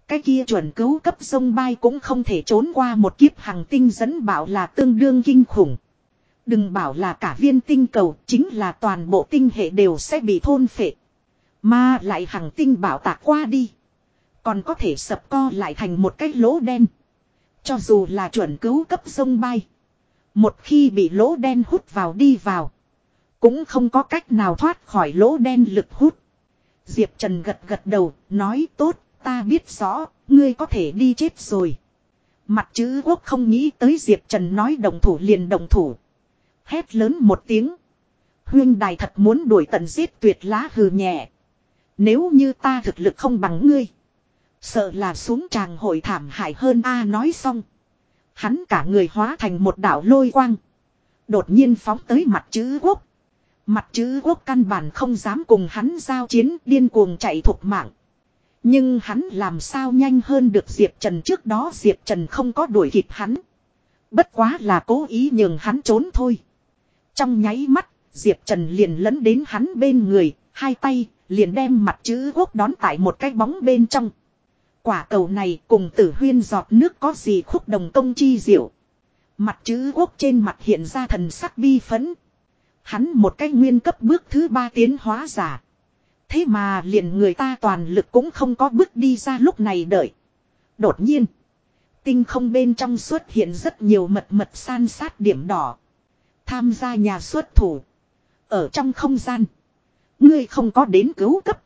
Cái kia chuẩn cứu cấp sông bay cũng không thể trốn qua một kiếp hàng tinh dẫn bảo là tương đương kinh khủng. Đừng bảo là cả viên tinh cầu chính là toàn bộ tinh hệ đều sẽ bị thôn phệ. Mà lại hàng tinh bảo tạc qua đi. Còn có thể sập co lại thành một cái lỗ đen. Cho dù là chuẩn cứu cấp sông bay. Một khi bị lỗ đen hút vào đi vào. Cũng không có cách nào thoát khỏi lỗ đen lực hút. Diệp Trần gật gật đầu, nói tốt, ta biết rõ, ngươi có thể đi chết rồi. Mặt chữ quốc không nghĩ tới Diệp Trần nói đồng thủ liền đồng thủ. Hét lớn một tiếng. Huyên đài thật muốn đuổi tận giết tuyệt lá hừ nhẹ. Nếu như ta thực lực không bằng ngươi. Sợ là xuống tràng hội thảm hại hơn A nói xong. Hắn cả người hóa thành một đảo lôi quang. Đột nhiên phóng tới mặt chữ quốc. Mặt chữ quốc căn bản không dám cùng hắn giao chiến điên cuồng chạy thục mạng. Nhưng hắn làm sao nhanh hơn được Diệp Trần trước đó Diệp Trần không có đuổi kịp hắn. Bất quá là cố ý nhường hắn trốn thôi. Trong nháy mắt, Diệp Trần liền lấn đến hắn bên người, hai tay, liền đem mặt chữ quốc đón tại một cái bóng bên trong. Quả cầu này cùng tử huyên giọt nước có gì khúc đồng công chi diệu. Mặt chữ quốc trên mặt hiện ra thần sắc bi phấn. Hắn một cái nguyên cấp bước thứ ba tiến hóa giả. Thế mà liền người ta toàn lực cũng không có bước đi ra lúc này đợi. Đột nhiên. Tinh không bên trong xuất hiện rất nhiều mật mật san sát điểm đỏ. Tham gia nhà xuất thủ. Ở trong không gian. Ngươi không có đến cứu cấp.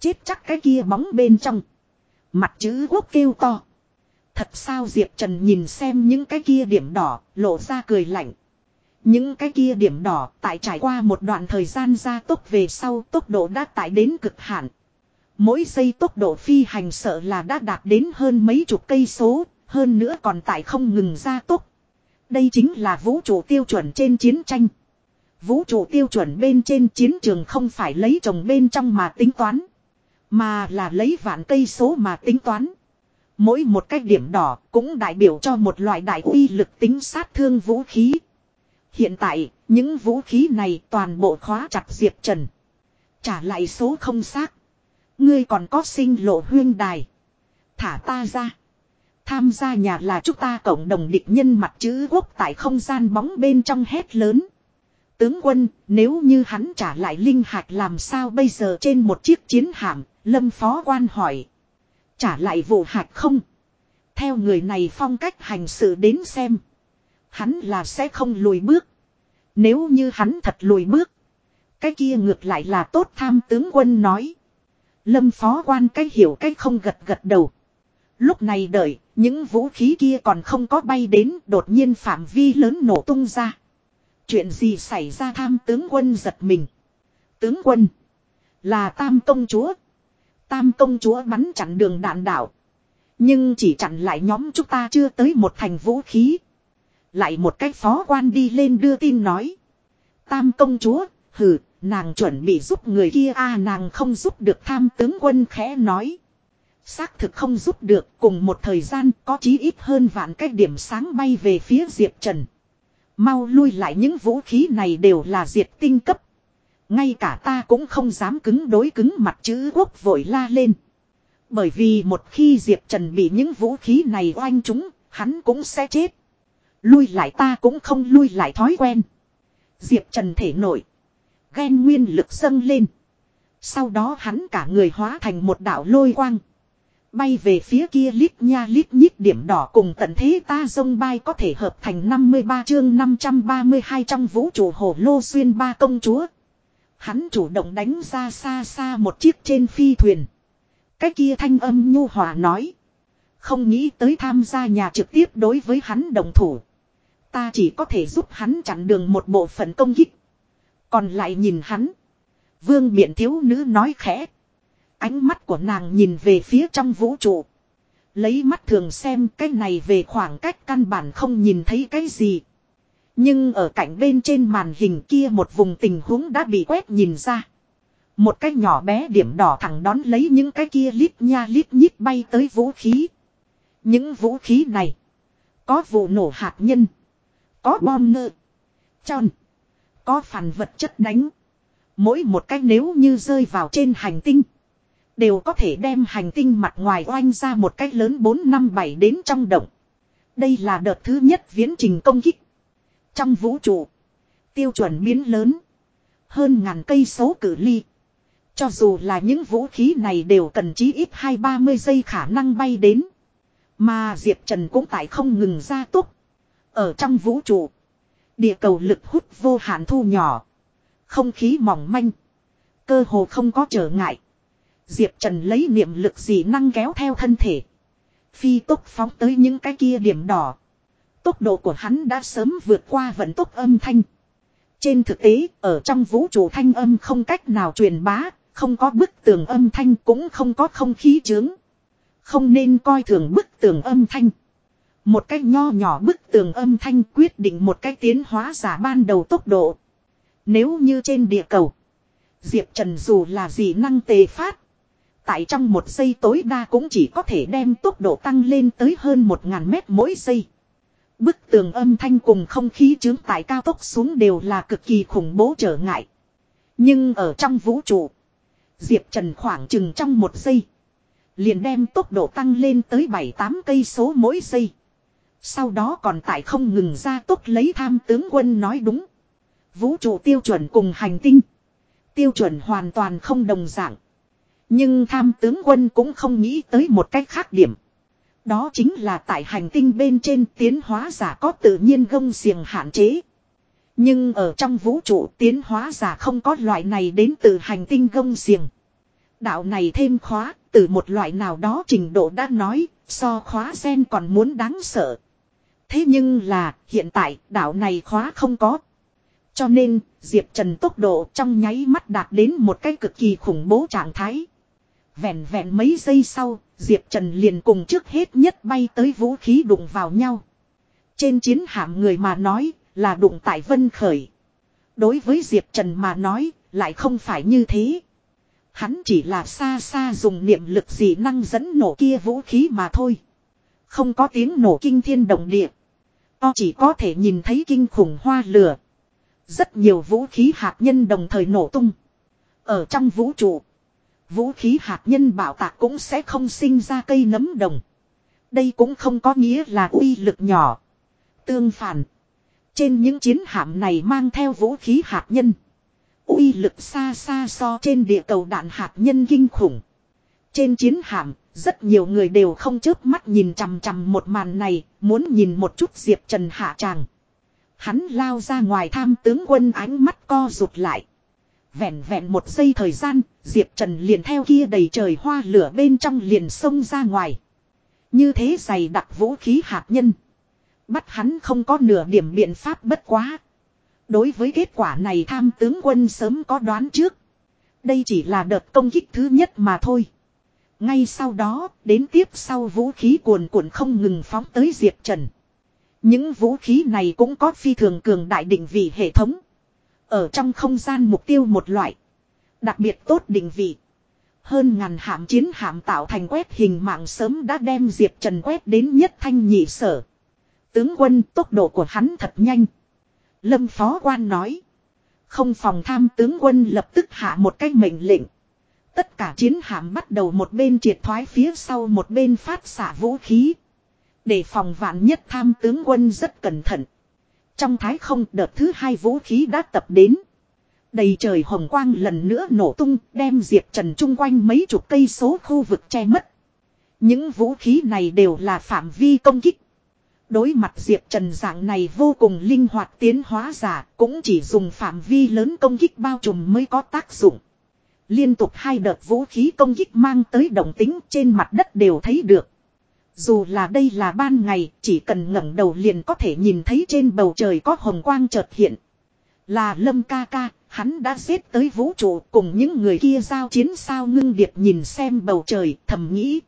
Chết chắc cái kia bóng bên trong. Mặt chữ quốc kêu to. Thật sao Diệp Trần nhìn xem những cái kia điểm đỏ, lộ ra cười lạnh. Những cái kia điểm đỏ tại trải qua một đoạn thời gian gia tốc về sau tốc độ đã tải đến cực hạn. Mỗi giây tốc độ phi hành sợ là đã đạt đến hơn mấy chục cây số, hơn nữa còn tại không ngừng gia tốc. Đây chính là vũ trụ tiêu chuẩn trên chiến tranh. Vũ trụ tiêu chuẩn bên trên chiến trường không phải lấy trồng bên trong mà tính toán. Mà là lấy vạn cây số mà tính toán. Mỗi một cái điểm đỏ cũng đại biểu cho một loại đại uy lực tính sát thương vũ khí. Hiện tại, những vũ khí này toàn bộ khóa chặt Diệp Trần. Trả lại số không xác. Ngươi còn có sinh lộ huyên đài. Thả ta ra. Tham gia nhà là chúng ta cộng đồng địch nhân mặt chữ quốc tại không gian bóng bên trong hét lớn. Tướng quân, nếu như hắn trả lại linh hạt làm sao bây giờ trên một chiếc chiến hạm, lâm phó quan hỏi. Trả lại vụ hạt không? Theo người này phong cách hành sự đến xem. Hắn là sẽ không lùi bước. Nếu như hắn thật lùi bước. Cái kia ngược lại là tốt tham tướng quân nói. Lâm phó quan cái hiểu cái không gật gật đầu. Lúc này đợi, những vũ khí kia còn không có bay đến đột nhiên phạm vi lớn nổ tung ra. Chuyện gì xảy ra tham tướng quân giật mình. Tướng quân. Là tam công chúa. Tam công chúa bắn chặn đường đạn đạo. Nhưng chỉ chặn lại nhóm chúng ta chưa tới một thành vũ khí. Lại một cách phó quan đi lên đưa tin nói. Tam công chúa, hừ, nàng chuẩn bị giúp người kia a à, nàng không giúp được tham tướng quân khẽ nói. Xác thực không giúp được cùng một thời gian có chí ít hơn vạn cách điểm sáng bay về phía Diệp Trần. Mau lui lại những vũ khí này đều là diệt tinh cấp. Ngay cả ta cũng không dám cứng đối cứng mặt chữ quốc vội la lên. Bởi vì một khi Diệp Trần bị những vũ khí này oanh chúng, hắn cũng sẽ chết. Lui lại ta cũng không lui lại thói quen. Diệp Trần thể nổi. Ghen nguyên lực dâng lên. Sau đó hắn cả người hóa thành một đảo lôi quang. Bay về phía kia lít nha lít nhít điểm đỏ cùng tận thế ta dông bay có thể hợp thành 53 chương 532 trong vũ trụ hồ lô xuyên ba công chúa. Hắn chủ động đánh ra xa xa một chiếc trên phi thuyền. Cái kia thanh âm nhu hòa nói. Không nghĩ tới tham gia nhà trực tiếp đối với hắn đồng thủ. Ta chỉ có thể giúp hắn chặn đường một bộ phận công kích. Còn lại nhìn hắn. Vương miện thiếu nữ nói khẽ. Ánh mắt của nàng nhìn về phía trong vũ trụ. Lấy mắt thường xem cái này về khoảng cách căn bản không nhìn thấy cái gì. Nhưng ở cạnh bên trên màn hình kia một vùng tình huống đã bị quét nhìn ra. Một cái nhỏ bé điểm đỏ thẳng đón lấy những cái kia lít nha lít nhít bay tới vũ khí. Những vũ khí này. Có vụ nổ hạt nhân. Có bom nơ. Tròn. Có phản vật chất đánh. Mỗi một cách nếu như rơi vào trên hành tinh. Đều có thể đem hành tinh mặt ngoài oanh ra một cách lớn bốn năm bảy đến trong động. Đây là đợt thứ nhất viễn trình công kích. Trong vũ trụ. Tiêu chuẩn biến lớn. Hơn ngàn cây số cử ly. Cho dù là những vũ khí này đều cần chí ít hai ba mươi giây khả năng bay đến. Mà Diệp Trần cũng tại không ngừng ra tốc. Ở trong vũ trụ. Địa cầu lực hút vô hạn thu nhỏ. Không khí mỏng manh. Cơ hồ không có trở ngại. Diệp Trần lấy niệm lực dị năng kéo theo thân thể. Phi tốc phóng tới những cái kia điểm đỏ. Tốc độ của hắn đã sớm vượt qua vận tốc âm thanh. Trên thực tế, ở trong vũ trụ thanh âm không cách nào truyền bá, không có bức tường âm thanh cũng không có không khí chướng. Không nên coi thường bức tường âm thanh. Một cách nho nhỏ bức tường âm thanh quyết định một cách tiến hóa giả ban đầu tốc độ. Nếu như trên địa cầu. Diệp Trần dù là gì năng tề phát. Tại trong một giây tối đa cũng chỉ có thể đem tốc độ tăng lên tới hơn 1.000 mét mỗi giây. Bức tường âm thanh cùng không khí chướng tại cao tốc xuống đều là cực kỳ khủng bố trở ngại. Nhưng ở trong vũ trụ. Diệp Trần khoảng chừng trong một giây. Liền đem tốc độ tăng lên tới 7-8 cây số mỗi giây. Sau đó còn tại không ngừng ra tốc lấy tham tướng quân nói đúng. Vũ trụ tiêu chuẩn cùng hành tinh. Tiêu chuẩn hoàn toàn không đồng dạng. Nhưng tham tướng quân cũng không nghĩ tới một cách khác điểm. Đó chính là tại hành tinh bên trên tiến hóa giả có tự nhiên gông xiềng hạn chế. Nhưng ở trong vũ trụ tiến hóa giả không có loại này đến từ hành tinh gông xiềng. Đạo này thêm khóa, từ một loại nào đó trình độ đã nói, so khóa sen còn muốn đáng sợ. Thế nhưng là, hiện tại, đạo này khóa không có. Cho nên, Diệp Trần tốc độ trong nháy mắt đạt đến một cái cực kỳ khủng bố trạng thái. Vẹn vẹn mấy giây sau, Diệp Trần liền cùng trước hết nhất bay tới vũ khí đụng vào nhau. Trên chiến hạm người mà nói, là đụng tại vân khởi. Đối với Diệp Trần mà nói, lại không phải như thế. Hắn chỉ là xa xa dùng niệm lực gì năng dẫn nổ kia vũ khí mà thôi. Không có tiếng nổ kinh thiên động địa. To chỉ có thể nhìn thấy kinh khủng hoa lửa. Rất nhiều vũ khí hạt nhân đồng thời nổ tung. Ở trong vũ trụ. Vũ khí hạt nhân bảo tạc cũng sẽ không sinh ra cây nấm đồng. Đây cũng không có nghĩa là uy lực nhỏ. Tương phản. Trên những chiến hạm này mang theo vũ khí hạt nhân. uy lực xa xa so trên địa cầu đạn hạt nhân kinh khủng. Trên chiến hạm, rất nhiều người đều không chớp mắt nhìn chằm chằm một màn này, muốn nhìn một chút Diệp Trần hạ tràng. Hắn lao ra ngoài tham tướng quân ánh mắt co rụt lại. Vẹn vẹn một giây thời gian, Diệp Trần liền theo kia đầy trời hoa lửa bên trong liền xông ra ngoài. Như thế giày đặt vũ khí hạt nhân. Bắt hắn không có nửa điểm biện pháp bất quá. Đối với kết quả này tham tướng quân sớm có đoán trước. Đây chỉ là đợt công kích thứ nhất mà thôi. Ngay sau đó, đến tiếp sau vũ khí cuồn cuộn không ngừng phóng tới Diệp Trần. Những vũ khí này cũng có phi thường cường đại định vị hệ thống. Ở trong không gian mục tiêu một loại. Đặc biệt tốt định vị. Hơn ngàn hạm chiến hạm tạo thành quét hình mạng sớm đã đem Diệp Trần quét đến nhất thanh nhị sở. Tướng quân tốc độ của hắn thật nhanh. Lâm phó quan nói. Không phòng tham tướng quân lập tức hạ một cách mệnh lệnh. Tất cả chiến hạm bắt đầu một bên triệt thoái phía sau một bên phát xả vũ khí. Để phòng vạn nhất tham tướng quân rất cẩn thận. Trong thái không, đợt thứ hai vũ khí đã tập đến. Đầy trời hồng quang lần nữa nổ tung, đem Diệp Trần chung quanh mấy chục cây số khu vực che mất. Những vũ khí này đều là phạm vi công kích. Đối mặt Diệp Trần dạng này vô cùng linh hoạt tiến hóa giả, cũng chỉ dùng phạm vi lớn công kích bao trùm mới có tác dụng. Liên tục hai đợt vũ khí công kích mang tới động tính trên mặt đất đều thấy được. Dù là đây là ban ngày, chỉ cần ngẩng đầu liền có thể nhìn thấy trên bầu trời có hồng quang chợt hiện. Là Lâm ca ca, hắn đã xếp tới vũ trụ cùng những người kia giao chiến sao ngưng điệp nhìn xem bầu trời, thầm nghĩ.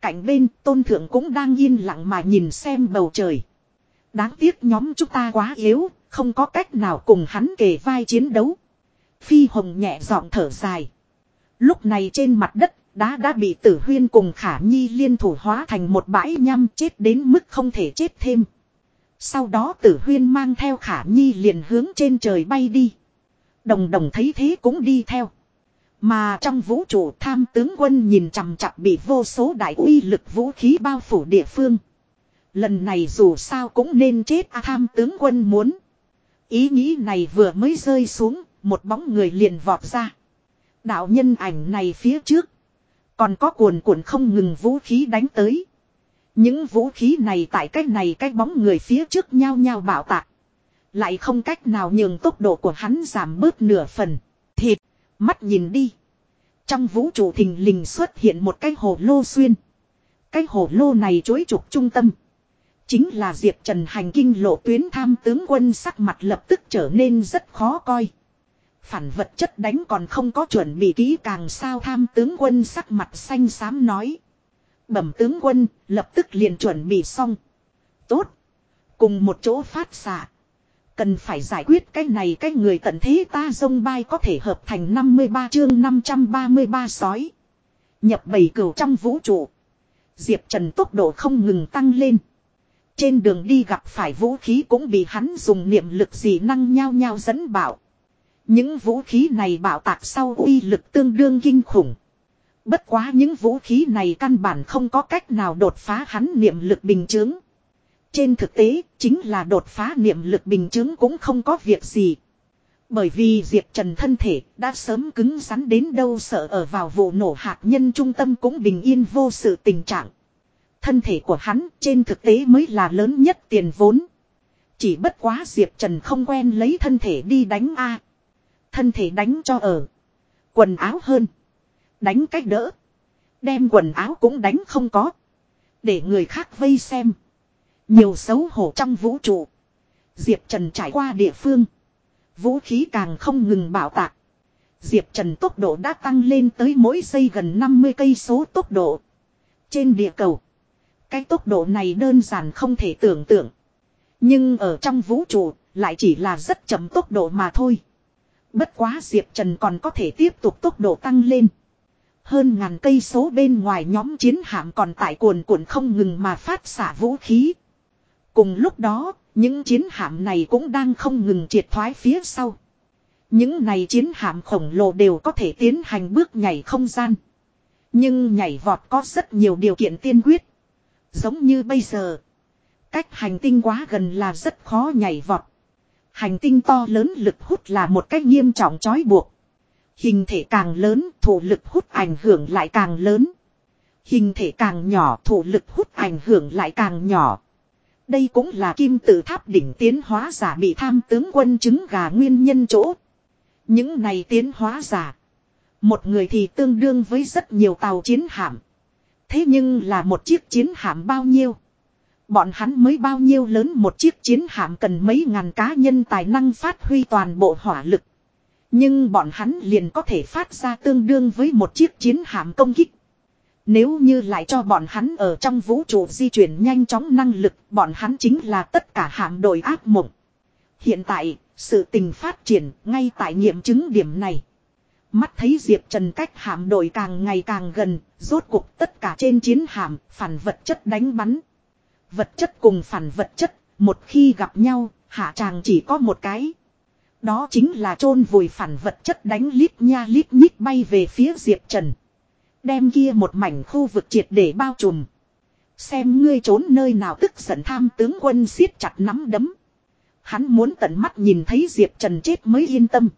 Cạnh bên, tôn thượng cũng đang yên lặng mà nhìn xem bầu trời. Đáng tiếc nhóm chúng ta quá yếu, không có cách nào cùng hắn kề vai chiến đấu. Phi hồng nhẹ giọng thở dài. Lúc này trên mặt đất, đá đã bị tử huyên cùng khả nhi liên thủ hóa thành một bãi nhăm chết đến mức không thể chết thêm. Sau đó tử huyên mang theo khả nhi liền hướng trên trời bay đi. Đồng đồng thấy thế cũng đi theo. Mà trong vũ trụ tham tướng quân nhìn chằm chặp bị vô số đại uy lực vũ khí bao phủ địa phương. Lần này dù sao cũng nên chết à, tham tướng quân muốn. Ý nghĩ này vừa mới rơi xuống, một bóng người liền vọt ra. Đạo nhân ảnh này phía trước. Còn có cuồn cuộn không ngừng vũ khí đánh tới. Những vũ khí này tại cách này cách bóng người phía trước nhau nhau bảo tạc. Lại không cách nào nhường tốc độ của hắn giảm bớt nửa phần. Thịt, mắt nhìn đi. Trong vũ trụ thình lình xuất hiện một cái hồ lô xuyên. Cái hồ lô này chối trục trung tâm. Chính là Diệp Trần hành kinh lộ tuyến tham tướng quân sắc mặt lập tức trở nên rất khó coi. Phản vật chất đánh còn không có chuẩn bị kỹ càng sao tham tướng quân sắc mặt xanh xám nói. Bẩm tướng quân, lập tức liền chuẩn bị xong. Tốt. Cùng một chỗ phát xạ. Cần phải giải quyết cái này cái người tận thế ta dông bay có thể hợp thành 53 chương 533 sói. Nhập bảy cửu trong vũ trụ. Diệp Trần tốc độ không ngừng tăng lên. Trên đường đi gặp phải vũ khí cũng bị hắn dùng niệm lực dị năng nhau nhau dẫn bảo. Những vũ khí này bảo tạc sau uy lực tương đương kinh khủng. Bất quá những vũ khí này căn bản không có cách nào đột phá hắn niệm lực bình chứng. Trên thực tế, chính là đột phá niệm lực bình chứng cũng không có việc gì. Bởi vì Diệp Trần thân thể đã sớm cứng rắn đến đâu sợ ở vào vụ nổ hạt nhân trung tâm cũng bình yên vô sự tình trạng. Thân thể của hắn trên thực tế mới là lớn nhất tiền vốn. Chỉ bất quá Diệp Trần không quen lấy thân thể đi đánh A. Thân thể đánh cho ở. Quần áo hơn. Đánh cách đỡ. Đem quần áo cũng đánh không có. Để người khác vây xem. Nhiều xấu hổ trong vũ trụ. Diệp Trần trải qua địa phương. Vũ khí càng không ngừng bảo tạc. Diệp Trần tốc độ đã tăng lên tới mỗi giây gần 50 cây số tốc độ. Trên địa cầu. Cái tốc độ này đơn giản không thể tưởng tượng. Nhưng ở trong vũ trụ, lại chỉ là rất chậm tốc độ mà thôi. Bất quá Diệp Trần còn có thể tiếp tục tốc độ tăng lên. Hơn ngàn cây số bên ngoài nhóm chiến hạm còn tại cuồn cuộn không ngừng mà phát xả vũ khí. Cùng lúc đó, những chiến hạm này cũng đang không ngừng triệt thoái phía sau. Những này chiến hạm khổng lồ đều có thể tiến hành bước nhảy không gian. Nhưng nhảy vọt có rất nhiều điều kiện tiên quyết. Giống như bây giờ. Cách hành tinh quá gần là rất khó nhảy vọt. Hành tinh to lớn lực hút là một cách nghiêm trọng trói buộc. Hình thể càng lớn, thụ lực hút ảnh hưởng lại càng lớn. Hình thể càng nhỏ, thụ lực hút ảnh hưởng lại càng nhỏ. Đây cũng là kim tự tháp đỉnh tiến hóa giả bị tham tướng quân chứng gà nguyên nhân chỗ. Những này tiến hóa giả. Một người thì tương đương với rất nhiều tàu chiến hạm. Thế nhưng là một chiếc chiến hạm bao nhiêu? Bọn hắn mới bao nhiêu lớn một chiếc chiến hạm cần mấy ngàn cá nhân tài năng phát huy toàn bộ hỏa lực. Nhưng bọn hắn liền có thể phát ra tương đương với một chiếc chiến hạm công kích. Nếu như lại cho bọn hắn ở trong vũ trụ di chuyển nhanh chóng năng lực, bọn hắn chính là tất cả hạm đội ác mộng. Hiện tại, sự tình phát triển ngay tại nghiệm chứng điểm này. Mắt thấy Diệp Trần cách hạm đội càng ngày càng gần, rốt cuộc tất cả trên chiến hạm, phản vật chất đánh bắn. Vật chất cùng phản vật chất, một khi gặp nhau, hạ tràng chỉ có một cái. Đó chính là chôn vùi phản vật chất đánh lít nha lít nhít bay về phía Diệp Trần. Đem kia một mảnh khu vực triệt để bao trùm. Xem ngươi trốn nơi nào tức giận tham tướng quân siết chặt nắm đấm. Hắn muốn tận mắt nhìn thấy Diệp Trần chết mới yên tâm.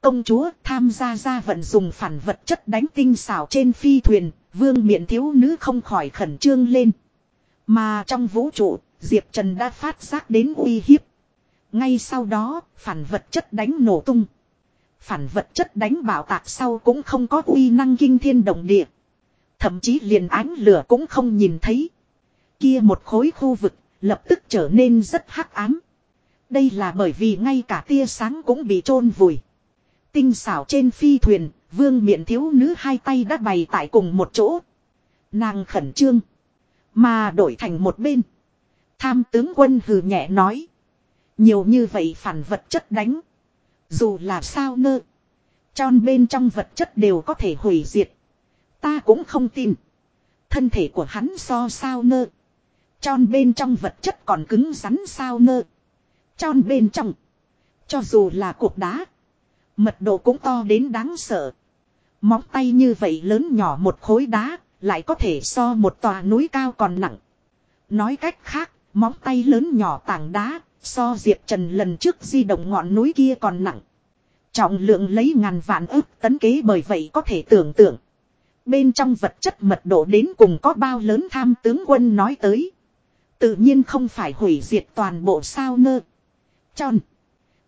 Công chúa tham gia ra vận dùng phản vật chất đánh tinh xảo trên phi thuyền, vương miện thiếu nữ không khỏi khẩn trương lên. Mà trong vũ trụ, Diệp Trần đã phát giác đến uy hiếp. Ngay sau đó, phản vật chất đánh nổ tung. Phản vật chất đánh bảo tạc sau cũng không có uy năng kinh thiên động địa. Thậm chí liền ánh lửa cũng không nhìn thấy. Kia một khối khu vực, lập tức trở nên rất hắc ám. Đây là bởi vì ngay cả tia sáng cũng bị chôn vùi. Tinh xảo trên phi thuyền, vương miện thiếu nữ hai tay đã bày tại cùng một chỗ. Nàng khẩn trương. Mà đổi thành một bên. Tham tướng quân hừ nhẹ nói. Nhiều như vậy phản vật chất đánh. Dù là sao nơ. Tròn bên trong vật chất đều có thể hủy diệt. Ta cũng không tin. Thân thể của hắn so sao nơ. Tròn bên trong vật chất còn cứng rắn sao nơ. Tròn bên trong. Cho dù là cục đá. Mật độ cũng to đến đáng sợ. Móng tay như vậy lớn nhỏ một khối đá. Lại có thể so một tòa núi cao còn nặng. Nói cách khác. Móng tay lớn nhỏ tảng đá, So Diệp Trần lần trước di động ngọn núi kia còn nặng. Trọng lượng lấy ngàn vạn ức tấn kế bởi vậy có thể tưởng tượng. Bên trong vật chất mật độ đến cùng có bao lớn tham tướng quân nói tới. Tự nhiên không phải hủy diệt toàn bộ sao nơ. Tròn.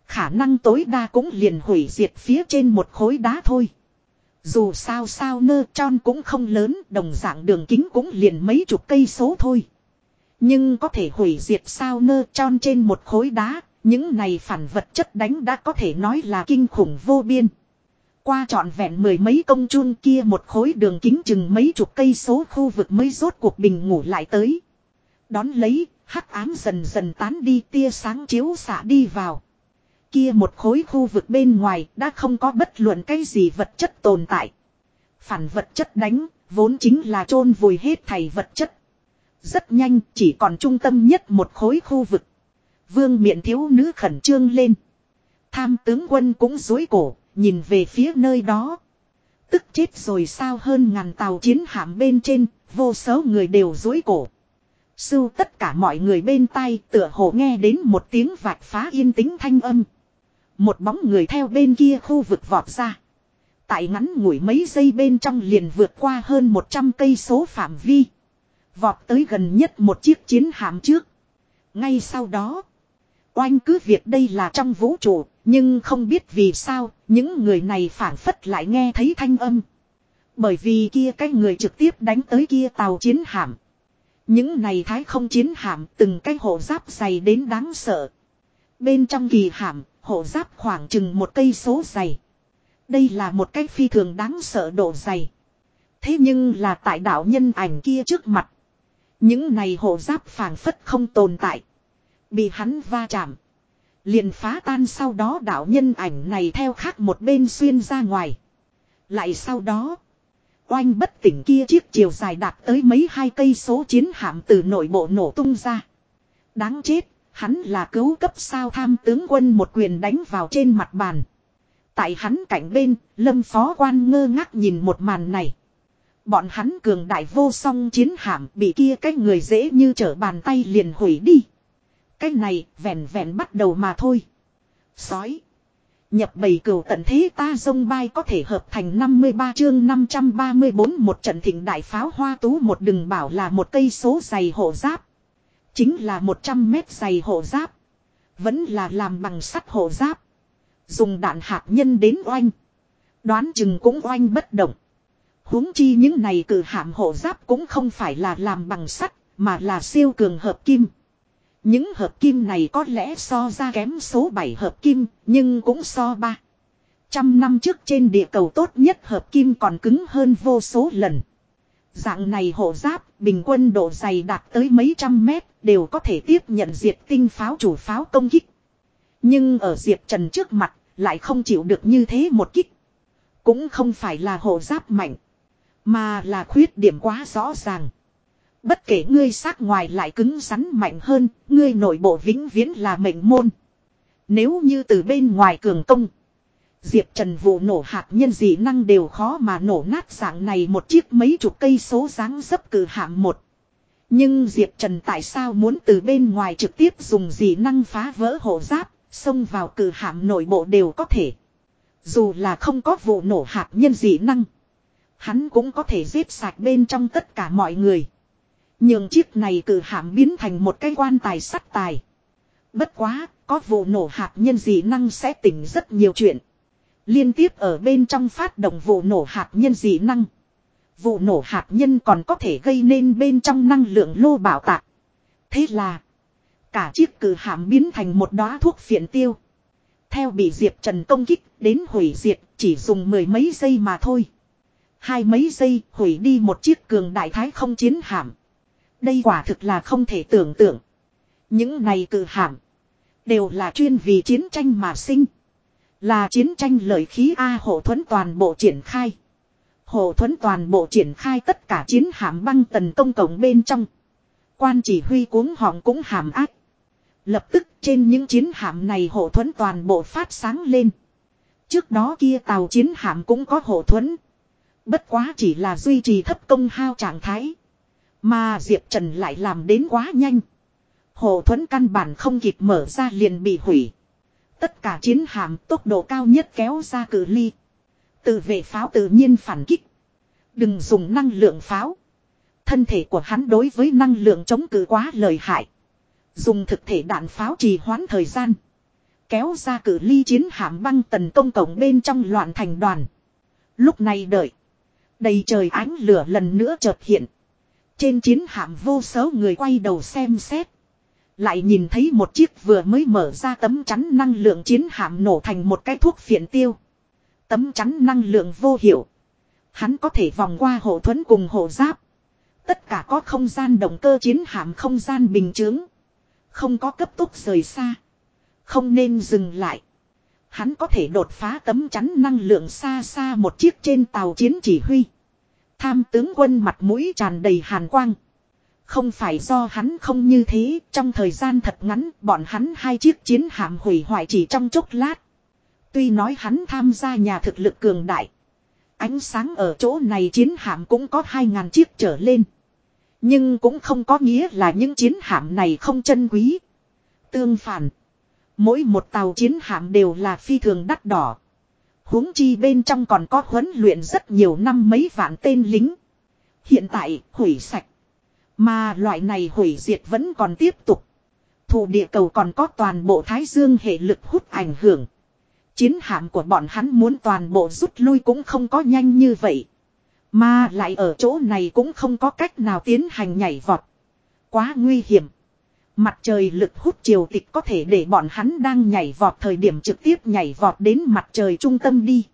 Khả năng tối đa cũng liền hủy diệt phía trên một khối đá thôi. Dù sao sao nơ tròn cũng không lớn, đồng dạng đường kính cũng liền mấy chục cây số thôi. Nhưng có thể hủy diệt sao nơ tròn trên một khối đá, những này phản vật chất đánh đã có thể nói là kinh khủng vô biên. Qua trọn vẹn mười mấy công chun kia một khối đường kính chừng mấy chục cây số khu vực mới rốt cuộc bình ngủ lại tới. Đón lấy, hắc ám dần dần tán đi tia sáng chiếu xạ đi vào. Kia một khối khu vực bên ngoài đã không có bất luận cái gì vật chất tồn tại. Phản vật chất đánh, vốn chính là chôn vùi hết thầy vật chất. Rất nhanh, chỉ còn trung tâm nhất một khối khu vực. Vương miện thiếu nữ khẩn trương lên. Tham tướng quân cũng dối cổ, nhìn về phía nơi đó. Tức chết rồi sao hơn ngàn tàu chiến hạm bên trên, vô số người đều dối cổ. Sưu tất cả mọi người bên tai tựa hồ nghe đến một tiếng vạch phá yên tĩnh thanh âm. Một bóng người theo bên kia khu vực vọt ra. Tại ngắn ngủi mấy giây bên trong liền vượt qua hơn 100 cây số phạm vi. Vọt tới gần nhất một chiếc chiến hạm trước. Ngay sau đó. Oanh cứ việc đây là trong vũ trụ. Nhưng không biết vì sao. Những người này phản phất lại nghe thấy thanh âm. Bởi vì kia cái người trực tiếp đánh tới kia tàu chiến hạm. Những này thái không chiến hạm từng cái hộ giáp dày đến đáng sợ. Bên trong kỳ hạm, hộ giáp khoảng chừng một cây số dày. Đây là một cái phi thường đáng sợ độ dày. Thế nhưng là tại đạo nhân ảnh kia trước mặt. Những này hộ giáp phảng phất không tồn tại. Bị hắn va chạm. Liền phá tan sau đó đạo nhân ảnh này theo khác một bên xuyên ra ngoài. Lại sau đó. Oanh bất tỉnh kia chiếc chiều dài đạt tới mấy hai cây số chiến hạm từ nội bộ nổ tung ra. Đáng chết, hắn là cứu cấp sao tham tướng quân một quyền đánh vào trên mặt bàn. Tại hắn cạnh bên, lâm phó quan ngơ ngác nhìn một màn này. Bọn hắn cường đại vô song chiến hạm bị kia cái người dễ như trở bàn tay liền hủy đi. Cái này vẹn vẹn bắt đầu mà thôi. Sói. Nhập bầy cừu tận thế ta sông bay có thể hợp thành 53 chương 534 một trận thịnh đại pháo hoa tú một đừng bảo là một cây số dày hộ giáp. Chính là 100 mét dày hộ giáp. Vẫn là làm bằng sắt hộ giáp. Dùng đạn hạt nhân đến oanh. Đoán chừng cũng oanh bất động. huống chi những này cử hạm hộ giáp cũng không phải là làm bằng sắt, mà là siêu cường hợp kim. Những hợp kim này có lẽ so ra kém số 7 hợp kim, nhưng cũng so 3. Trăm năm trước trên địa cầu tốt nhất hợp kim còn cứng hơn vô số lần. Dạng này hộ giáp, bình quân độ dày đạt tới mấy trăm mét, đều có thể tiếp nhận diệt tinh pháo chủ pháo công kích. Nhưng ở Diệp Trần trước mặt, lại không chịu được như thế một kích. Cũng không phải là hộ giáp mạnh, mà là khuyết điểm quá rõ ràng. Bất kể ngươi sát ngoài lại cứng rắn mạnh hơn, ngươi nội bộ vĩnh viễn là mệnh môn. Nếu như từ bên ngoài cường công, Diệp Trần vụ nổ hạt nhân dị năng đều khó mà nổ nát dạng này một chiếc mấy chục cây số dáng dấp cử hạm một. Nhưng Diệp Trần tại sao muốn từ bên ngoài trực tiếp dùng dị năng phá vỡ hộ giáp, xông vào cử hạm nội bộ đều có thể. Dù là không có vụ nổ hạt nhân dị năng, hắn cũng có thể giết sạch bên trong tất cả mọi người. Nhưng chiếc này cử hạm biến thành một cái quan tài sắt tài. Bất quá, có vụ nổ hạt nhân dị năng sẽ tỉnh rất nhiều chuyện. Liên tiếp ở bên trong phát động vụ nổ hạt nhân dị năng. Vụ nổ hạt nhân còn có thể gây nên bên trong năng lượng lô bảo tạc. Thế là, cả chiếc cử hạm biến thành một đóa thuốc phiện tiêu. Theo bị Diệp Trần công kích đến hủy diệt chỉ dùng mười mấy giây mà thôi. Hai mấy giây hủy đi một chiếc cường đại thái không chiến hạm. Đây quả thực là không thể tưởng tượng. Những này cử hạm. Đều là chuyên vì chiến tranh mà sinh. Là chiến tranh lợi khí A hộ thuẫn toàn bộ triển khai. Hộ thuẫn toàn bộ triển khai tất cả chiến hạm băng tần công cộng bên trong. Quan chỉ huy cuống họng cũng hàm ác. Lập tức trên những chiến hạm này hộ thuẫn toàn bộ phát sáng lên. Trước đó kia tàu chiến hạm cũng có hộ thuẫn. Bất quá chỉ là duy trì thấp công hao trạng thái. Mà Diệp Trần lại làm đến quá nhanh. Hộ thuẫn căn bản không kịp mở ra liền bị hủy. Tất cả chiến hạm tốc độ cao nhất kéo ra cử ly. Tự vệ pháo tự nhiên phản kích. Đừng dùng năng lượng pháo. Thân thể của hắn đối với năng lượng chống cự quá lợi hại. Dùng thực thể đạn pháo trì hoãn thời gian. Kéo ra cử ly chiến hạm băng tần công cộng bên trong loạn thành đoàn. Lúc này đợi. Đầy trời ánh lửa lần nữa chợt hiện. Trên chiến hạm vô số người quay đầu xem xét. Lại nhìn thấy một chiếc vừa mới mở ra tấm chắn năng lượng chiến hạm nổ thành một cái thuốc phiện tiêu. Tấm chắn năng lượng vô hiệu. Hắn có thể vòng qua hộ thuẫn cùng hộ giáp. Tất cả có không gian động cơ chiến hạm không gian bình chướng. Không có cấp tốc rời xa. Không nên dừng lại. Hắn có thể đột phá tấm chắn năng lượng xa xa một chiếc trên tàu chiến chỉ huy. Tham tướng quân mặt mũi tràn đầy hàn quang. Không phải do hắn không như thế, trong thời gian thật ngắn, bọn hắn hai chiếc chiến hạm hủy hoại chỉ trong chốc lát. Tuy nói hắn tham gia nhà thực lực cường đại. Ánh sáng ở chỗ này chiến hạm cũng có 2.000 chiếc trở lên. Nhưng cũng không có nghĩa là những chiến hạm này không chân quý. Tương phản. Mỗi một tàu chiến hạm đều là phi thường đắt đỏ. huống chi bên trong còn có huấn luyện rất nhiều năm mấy vạn tên lính. Hiện tại, hủy sạch. Mà loại này hủy diệt vẫn còn tiếp tục. Thủ địa cầu còn có toàn bộ Thái Dương hệ lực hút ảnh hưởng. Chiến hạm của bọn hắn muốn toàn bộ rút lui cũng không có nhanh như vậy. Mà lại ở chỗ này cũng không có cách nào tiến hành nhảy vọt. Quá nguy hiểm. Mặt trời lực hút chiều tịch có thể để bọn hắn đang nhảy vọt thời điểm trực tiếp nhảy vọt đến mặt trời trung tâm đi.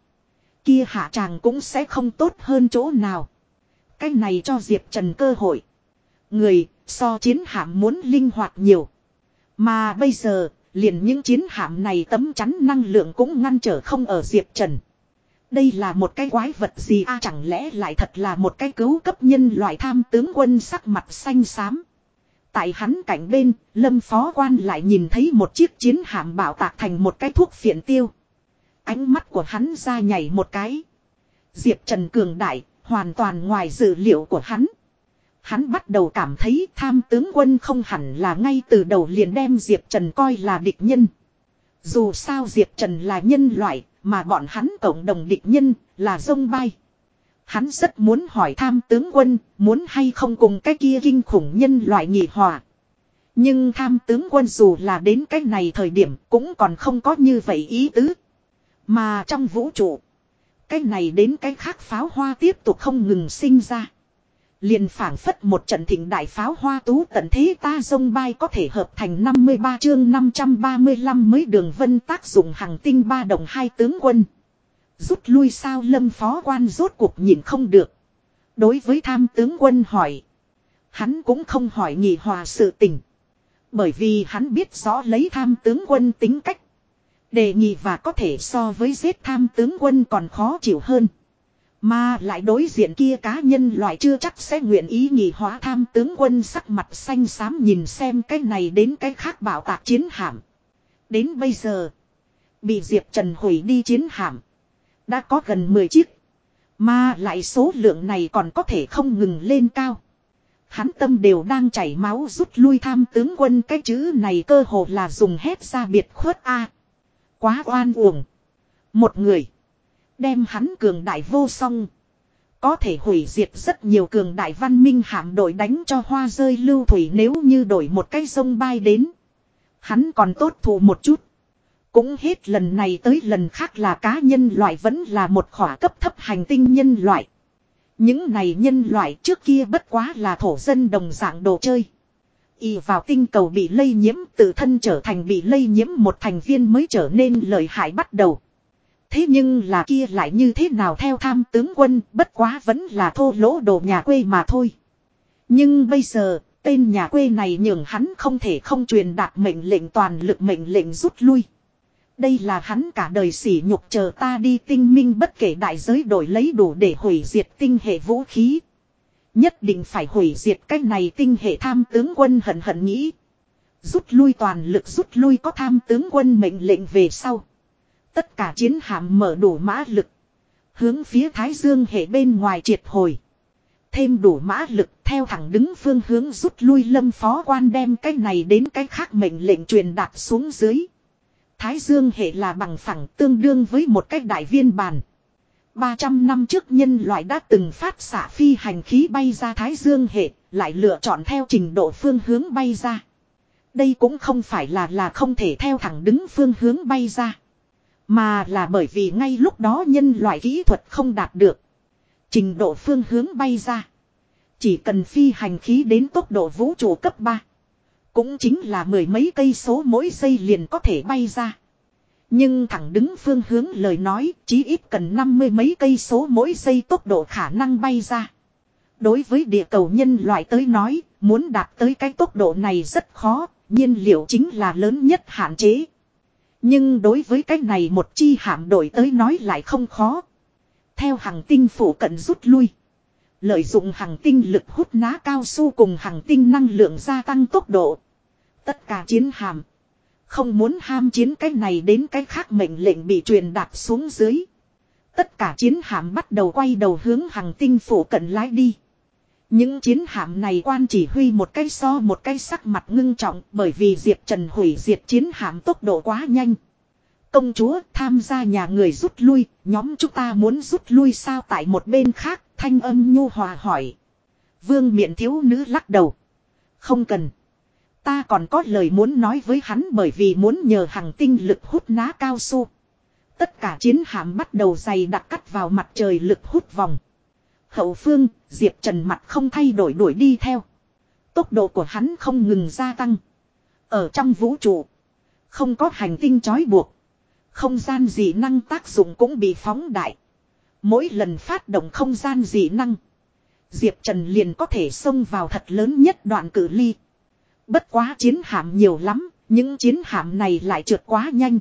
Kia hạ tràng cũng sẽ không tốt hơn chỗ nào. Cái này cho Diệp Trần cơ hội. Người, so chiến hạm muốn linh hoạt nhiều. Mà bây giờ, liền những chiến hạm này tấm chắn năng lượng cũng ngăn trở không ở Diệp Trần. Đây là một cái quái vật gì a chẳng lẽ lại thật là một cái cứu cấp nhân loại tham tướng quân sắc mặt xanh xám. Tại hắn cạnh bên, lâm phó quan lại nhìn thấy một chiếc chiến hạm bảo tạc thành một cái thuốc phiện tiêu. Ánh mắt của hắn ra nhảy một cái. Diệp Trần cường đại, hoàn toàn ngoài dự liệu của hắn. Hắn bắt đầu cảm thấy tham tướng quân không hẳn là ngay từ đầu liền đem Diệp Trần coi là địch nhân. Dù sao Diệp Trần là nhân loại, mà bọn hắn cộng đồng địch nhân là dông bay. Hắn rất muốn hỏi tham tướng quân, muốn hay không cùng cái kia kinh khủng nhân loại nhị hòa. Nhưng tham tướng quân dù là đến cái này thời điểm cũng còn không có như vậy ý tứ. Mà trong vũ trụ, cái này đến cái khác pháo hoa tiếp tục không ngừng sinh ra. Liền phảng phất một trận thịnh đại pháo hoa tú tận thế ta dông bay có thể hợp thành 53 chương 535 mới đường vân tác dụng hàng tinh ba đồng hai tướng quân. Rút lui sao lâm phó quan rốt cuộc nhìn không được. Đối với tham tướng quân hỏi. Hắn cũng không hỏi nhị hòa sự tình. Bởi vì hắn biết rõ lấy tham tướng quân tính cách. Đề nghị và có thể so với giết tham tướng quân còn khó chịu hơn. Mà lại đối diện kia cá nhân loại chưa chắc sẽ nguyện ý nhị hóa tham tướng quân sắc mặt xanh xám nhìn xem cái này đến cái khác bảo tạc chiến hạm. Đến bây giờ, bị Diệp Trần hủy đi chiến hạm. Đã có gần 10 chiếc. Mà lại số lượng này còn có thể không ngừng lên cao. Hắn tâm đều đang chảy máu rút lui tham tướng quân cái chữ này cơ hồ là dùng hết ra biệt khuất a Quá oan uổng. Một người. Đem hắn cường đại vô song. Có thể hủy diệt rất nhiều cường đại văn minh hạm đội đánh cho hoa rơi lưu thủy nếu như đổi một cái sông bay đến. Hắn còn tốt thù một chút. Cũng hết lần này tới lần khác là cá nhân loại vẫn là một khỏa cấp thấp hành tinh nhân loại. Những này nhân loại trước kia bất quá là thổ dân đồng dạng đồ chơi. Y vào tinh cầu bị lây nhiễm, tự thân trở thành bị lây nhiễm, một thành viên mới trở nên lợi hại bắt đầu. Thế nhưng là kia lại như thế nào theo tham tướng quân bất quá vẫn là thô lỗ đồ nhà quê mà thôi. Nhưng bây giờ, tên nhà quê này nhường hắn không thể không truyền đạt mệnh lệnh toàn lực mệnh lệnh rút lui. Đây là hắn cả đời sỉ nhục chờ ta đi tinh minh bất kể đại giới đổi lấy đủ để hủy diệt tinh hệ vũ khí. Nhất định phải hủy diệt cái này tinh hệ tham tướng quân hận hận nghĩ. Rút lui toàn lực rút lui có tham tướng quân mệnh lệnh về sau. Tất cả chiến hạm mở đủ mã lực. Hướng phía Thái Dương hệ bên ngoài triệt hồi. Thêm đủ mã lực theo thẳng đứng phương hướng rút lui lâm phó quan đem cái này đến cái khác mệnh lệnh truyền đạt xuống dưới. Thái Dương hệ là bằng phẳng tương đương với một cách đại viên bàn. 300 năm trước nhân loại đã từng phát xạ phi hành khí bay ra Thái Dương hệ, lại lựa chọn theo trình độ phương hướng bay ra. Đây cũng không phải là là không thể theo thẳng đứng phương hướng bay ra. Mà là bởi vì ngay lúc đó nhân loại kỹ thuật không đạt được. Trình độ phương hướng bay ra. Chỉ cần phi hành khí đến tốc độ vũ trụ cấp 3. Cũng chính là mười mấy cây số mỗi giây liền có thể bay ra. Nhưng thẳng đứng phương hướng lời nói chí ít cần năm mươi mấy cây số mỗi giây tốc độ khả năng bay ra. Đối với địa cầu nhân loại tới nói, muốn đạt tới cái tốc độ này rất khó, nhiên liệu chính là lớn nhất hạn chế. Nhưng đối với cái này một chi hạm đội tới nói lại không khó. Theo hàng tinh phủ cận rút lui. Lợi dụng hàng tinh lực hút ná cao su cùng hàng tinh năng lượng gia tăng tốc độ. Tất cả chiến hạm. Không muốn ham chiến cái này đến cái khác mệnh lệnh bị truyền đạt xuống dưới. Tất cả chiến hạm bắt đầu quay đầu hướng hàng tinh phủ cận lái đi. Những chiến hạm này quan chỉ huy một cái so một cái sắc mặt ngưng trọng bởi vì Diệp Trần hủy diệt chiến hạm tốc độ quá nhanh. Công chúa tham gia nhà người rút lui, nhóm chúng ta muốn rút lui sao tại một bên khác, thanh âm nhu hòa hỏi. Vương miện thiếu nữ lắc đầu. Không cần. Ta còn có lời muốn nói với hắn bởi vì muốn nhờ hàng tinh lực hút ná cao su. Tất cả chiến hạm bắt đầu dày đặc cắt vào mặt trời lực hút vòng. Hậu phương, Diệp Trần mặt không thay đổi đuổi đi theo. Tốc độ của hắn không ngừng gia tăng. Ở trong vũ trụ, không có hành tinh trói buộc. Không gian dị năng tác dụng cũng bị phóng đại. Mỗi lần phát động không gian dị năng. Diệp Trần liền có thể xông vào thật lớn nhất đoạn cử ly. Bất quá chiến hạm nhiều lắm, những chiến hạm này lại trượt quá nhanh.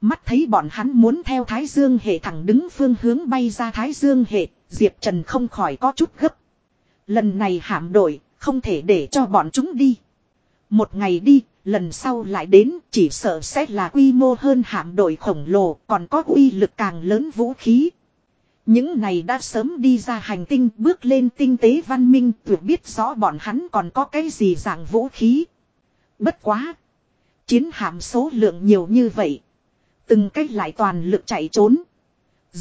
Mắt thấy bọn hắn muốn theo Thái Dương hệ thẳng đứng phương hướng bay ra Thái Dương hệ, Diệp Trần không khỏi có chút gấp. Lần này hạm đội, không thể để cho bọn chúng đi. Một ngày đi, lần sau lại đến, chỉ sợ sẽ là quy mô hơn hạm đội khổng lồ, còn có uy lực càng lớn vũ khí. Những này đã sớm đi ra hành tinh bước lên tinh tế văn minh tuyệt biết rõ bọn hắn còn có cái gì dạng vũ khí. Bất quá. Chiến hạm số lượng nhiều như vậy. Từng cách lại toàn lực chạy trốn.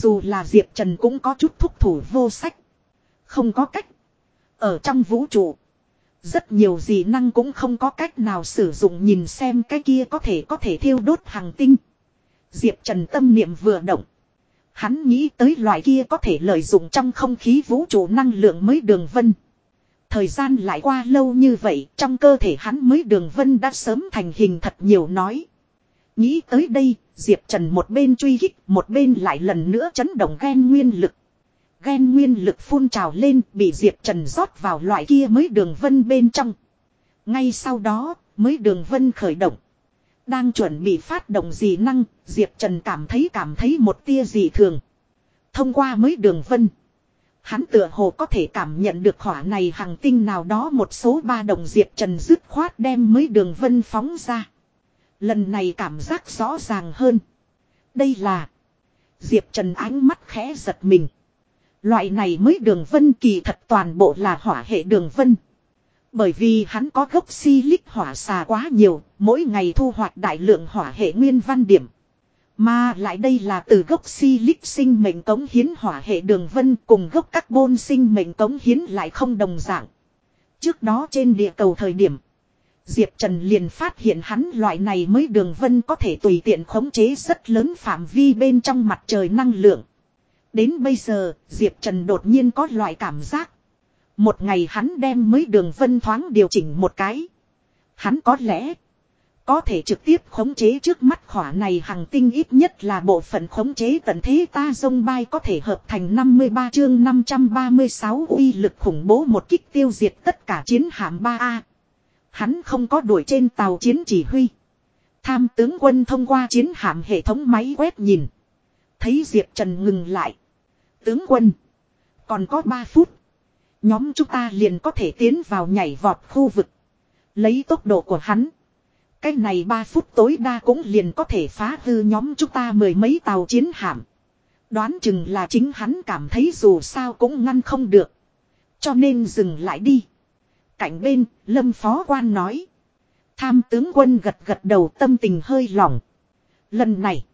Dù là Diệp Trần cũng có chút thúc thủ vô sách. Không có cách. Ở trong vũ trụ. Rất nhiều gì năng cũng không có cách nào sử dụng nhìn xem cái kia có thể có thể thiêu đốt hàng tinh. Diệp Trần tâm niệm vừa động. Hắn nghĩ tới loại kia có thể lợi dụng trong không khí vũ trụ năng lượng mới đường vân. Thời gian lại qua lâu như vậy, trong cơ thể hắn mới đường vân đã sớm thành hình thật nhiều nói. Nghĩ tới đây, Diệp Trần một bên truy kích, một bên lại lần nữa chấn động ghen nguyên lực. Ghen nguyên lực phun trào lên, bị Diệp Trần rót vào loại kia mới đường vân bên trong. Ngay sau đó, mới đường vân khởi động. Đang chuẩn bị phát động dị năng, Diệp Trần cảm thấy cảm thấy một tia dị thường. Thông qua mới đường vân. Hắn tựa hồ có thể cảm nhận được hỏa này hàng tinh nào đó một số ba đồng Diệp Trần dứt khoát đem mới đường vân phóng ra. Lần này cảm giác rõ ràng hơn. Đây là. Diệp Trần ánh mắt khẽ giật mình. Loại này mới đường vân kỳ thật toàn bộ là hỏa hệ đường vân. Bởi vì hắn có gốc si lích hỏa xà quá nhiều, mỗi ngày thu hoạch đại lượng hỏa hệ nguyên văn điểm. Mà lại đây là từ gốc si lích sinh mệnh cống hiến hỏa hệ đường vân cùng gốc carbon sinh mệnh cống hiến lại không đồng dạng. Trước đó trên địa cầu thời điểm, Diệp Trần liền phát hiện hắn loại này mới đường vân có thể tùy tiện khống chế rất lớn phạm vi bên trong mặt trời năng lượng. Đến bây giờ, Diệp Trần đột nhiên có loại cảm giác. Một ngày hắn đem mới đường vân thoáng điều chỉnh một cái. Hắn có lẽ có thể trực tiếp khống chế trước mắt khỏa này hàng tinh ít nhất là bộ phận khống chế tận thế ta dông bay có thể hợp thành 53 chương 536 uy lực khủng bố một kích tiêu diệt tất cả chiến hạm 3A. Hắn không có đuổi trên tàu chiến chỉ huy. Tham tướng quân thông qua chiến hạm hệ thống máy quét nhìn. Thấy Diệp Trần ngừng lại. Tướng quân. Còn có 3 phút. Nhóm chúng ta liền có thể tiến vào nhảy vọt khu vực. Lấy tốc độ của hắn. Cái này 3 phút tối đa cũng liền có thể phá hư nhóm chúng ta mười mấy tàu chiến hạm. Đoán chừng là chính hắn cảm thấy dù sao cũng ngăn không được. Cho nên dừng lại đi. Cạnh bên, lâm phó quan nói. Tham tướng quân gật gật đầu tâm tình hơi lỏng. Lần này,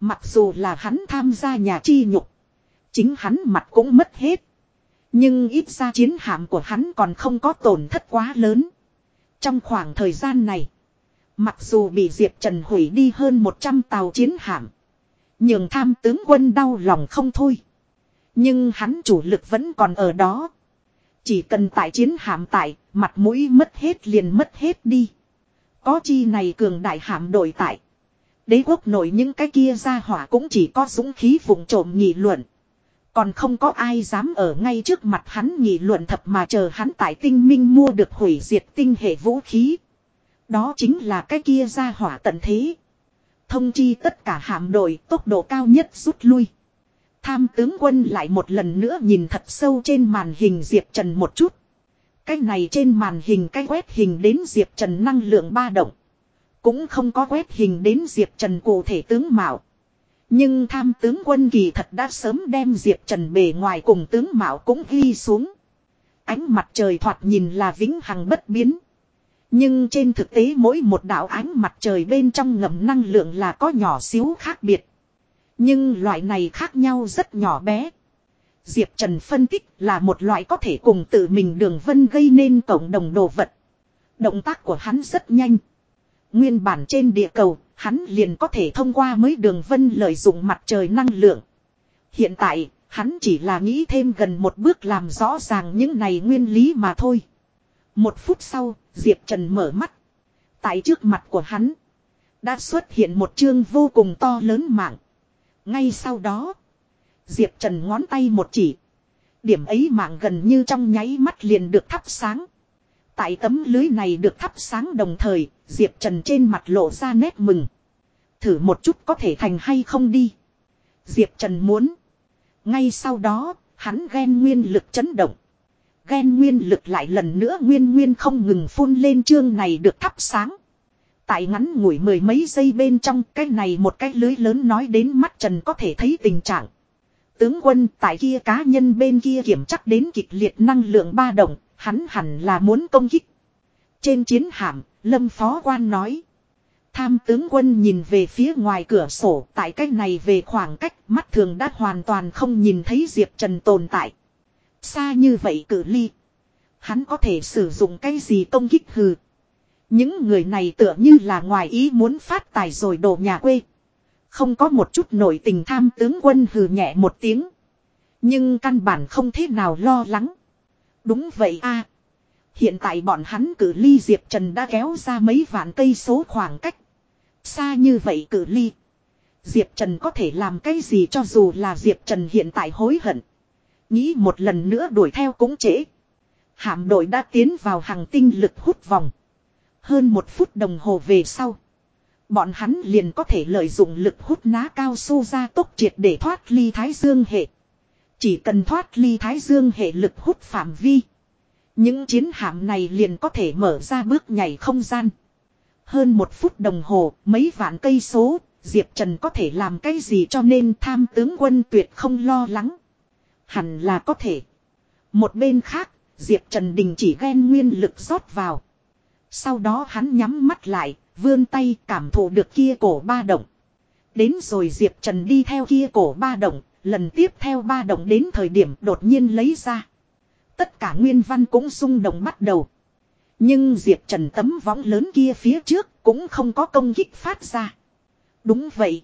mặc dù là hắn tham gia nhà chi nhục. Chính hắn mặt cũng mất hết. Nhưng ít ra chiến hạm của hắn còn không có tổn thất quá lớn. Trong khoảng thời gian này, mặc dù bị Diệp Trần hủy đi hơn 100 tàu chiến hạm. Nhưng tham tướng quân đau lòng không thôi. Nhưng hắn chủ lực vẫn còn ở đó. Chỉ cần tại chiến hạm tại, mặt mũi mất hết liền mất hết đi. Có chi này cường đại hạm đội tại. Đế quốc nội những cái kia ra hỏa cũng chỉ có dũng khí vùng trộm nghị luận. Còn không có ai dám ở ngay trước mặt hắn nghị luận thập mà chờ hắn tại tinh minh mua được hủy diệt tinh hệ vũ khí. Đó chính là cái kia ra hỏa tận thế. Thông chi tất cả hạm đội tốc độ cao nhất rút lui. Tham tướng quân lại một lần nữa nhìn thật sâu trên màn hình Diệp Trần một chút. Cái này trên màn hình cái quét hình đến Diệp Trần năng lượng ba động. Cũng không có quét hình đến Diệp Trần cụ thể tướng mạo. Nhưng tham tướng quân kỳ thật đã sớm đem Diệp Trần bề ngoài cùng tướng mạo cũng ghi xuống. Ánh mặt trời thoạt nhìn là vĩnh hằng bất biến. Nhưng trên thực tế mỗi một đạo ánh mặt trời bên trong ngầm năng lượng là có nhỏ xíu khác biệt. Nhưng loại này khác nhau rất nhỏ bé. Diệp Trần phân tích là một loại có thể cùng tự mình đường vân gây nên cộng đồng đồ vật. Động tác của hắn rất nhanh. Nguyên bản trên địa cầu, hắn liền có thể thông qua mới đường vân lợi dụng mặt trời năng lượng. Hiện tại, hắn chỉ là nghĩ thêm gần một bước làm rõ ràng những này nguyên lý mà thôi. Một phút sau, Diệp Trần mở mắt. Tại trước mặt của hắn, đã xuất hiện một chương vô cùng to lớn mạng. Ngay sau đó, Diệp Trần ngón tay một chỉ. Điểm ấy mạng gần như trong nháy mắt liền được thắp sáng. Tại tấm lưới này được thắp sáng đồng thời, Diệp Trần trên mặt lộ ra nét mừng. Thử một chút có thể thành hay không đi. Diệp Trần muốn. Ngay sau đó, hắn ghen nguyên lực chấn động. Ghen nguyên lực lại lần nữa nguyên nguyên không ngừng phun lên chương này được thắp sáng. Tại ngắn ngủi mười mấy giây bên trong cái này một cái lưới lớn nói đến mắt Trần có thể thấy tình trạng. Tướng quân tại kia cá nhân bên kia kiểm chắc đến kịch liệt năng lượng ba động, hắn hẳn là muốn công kích. Trên chiến hạm, Lâm Phó Quan nói. Tham tướng quân nhìn về phía ngoài cửa sổ tại cách này về khoảng cách mắt thường đã hoàn toàn không nhìn thấy Diệp Trần tồn tại. Xa như vậy cử ly. Hắn có thể sử dụng cái gì công kích hừ. Những người này tựa như là ngoài ý muốn phát tài rồi đổ nhà quê. Không có một chút nổi tình tham tướng quân hừ nhẹ một tiếng. Nhưng căn bản không thế nào lo lắng. Đúng vậy a Hiện tại bọn hắn cử ly Diệp Trần đã kéo ra mấy vạn cây số khoảng cách. Xa như vậy cử ly. Diệp Trần có thể làm cái gì cho dù là Diệp Trần hiện tại hối hận. Nghĩ một lần nữa đuổi theo cũng trễ. Hạm đội đã tiến vào hàng tinh lực hút vòng. Hơn một phút đồng hồ về sau. Bọn hắn liền có thể lợi dụng lực hút ná cao su ra tốc triệt để thoát ly thái dương hệ. Chỉ cần thoát ly thái dương hệ lực hút phạm vi. Những chiến hạm này liền có thể mở ra bước nhảy không gian. Hơn một phút đồng hồ, mấy vạn cây số, Diệp Trần có thể làm cái gì cho nên tham tướng quân tuyệt không lo lắng. Hẳn là có thể. Một bên khác, Diệp Trần đình chỉ ghen nguyên lực rót vào. Sau đó hắn nhắm mắt lại, vươn tay cảm thụ được kia cổ ba động. Đến rồi Diệp Trần đi theo kia cổ ba động, lần tiếp theo ba động đến thời điểm đột nhiên lấy ra. Tất cả nguyên văn cũng xung động bắt đầu. Nhưng Diệp Trần tấm võng lớn kia phía trước cũng không có công kích phát ra. Đúng vậy.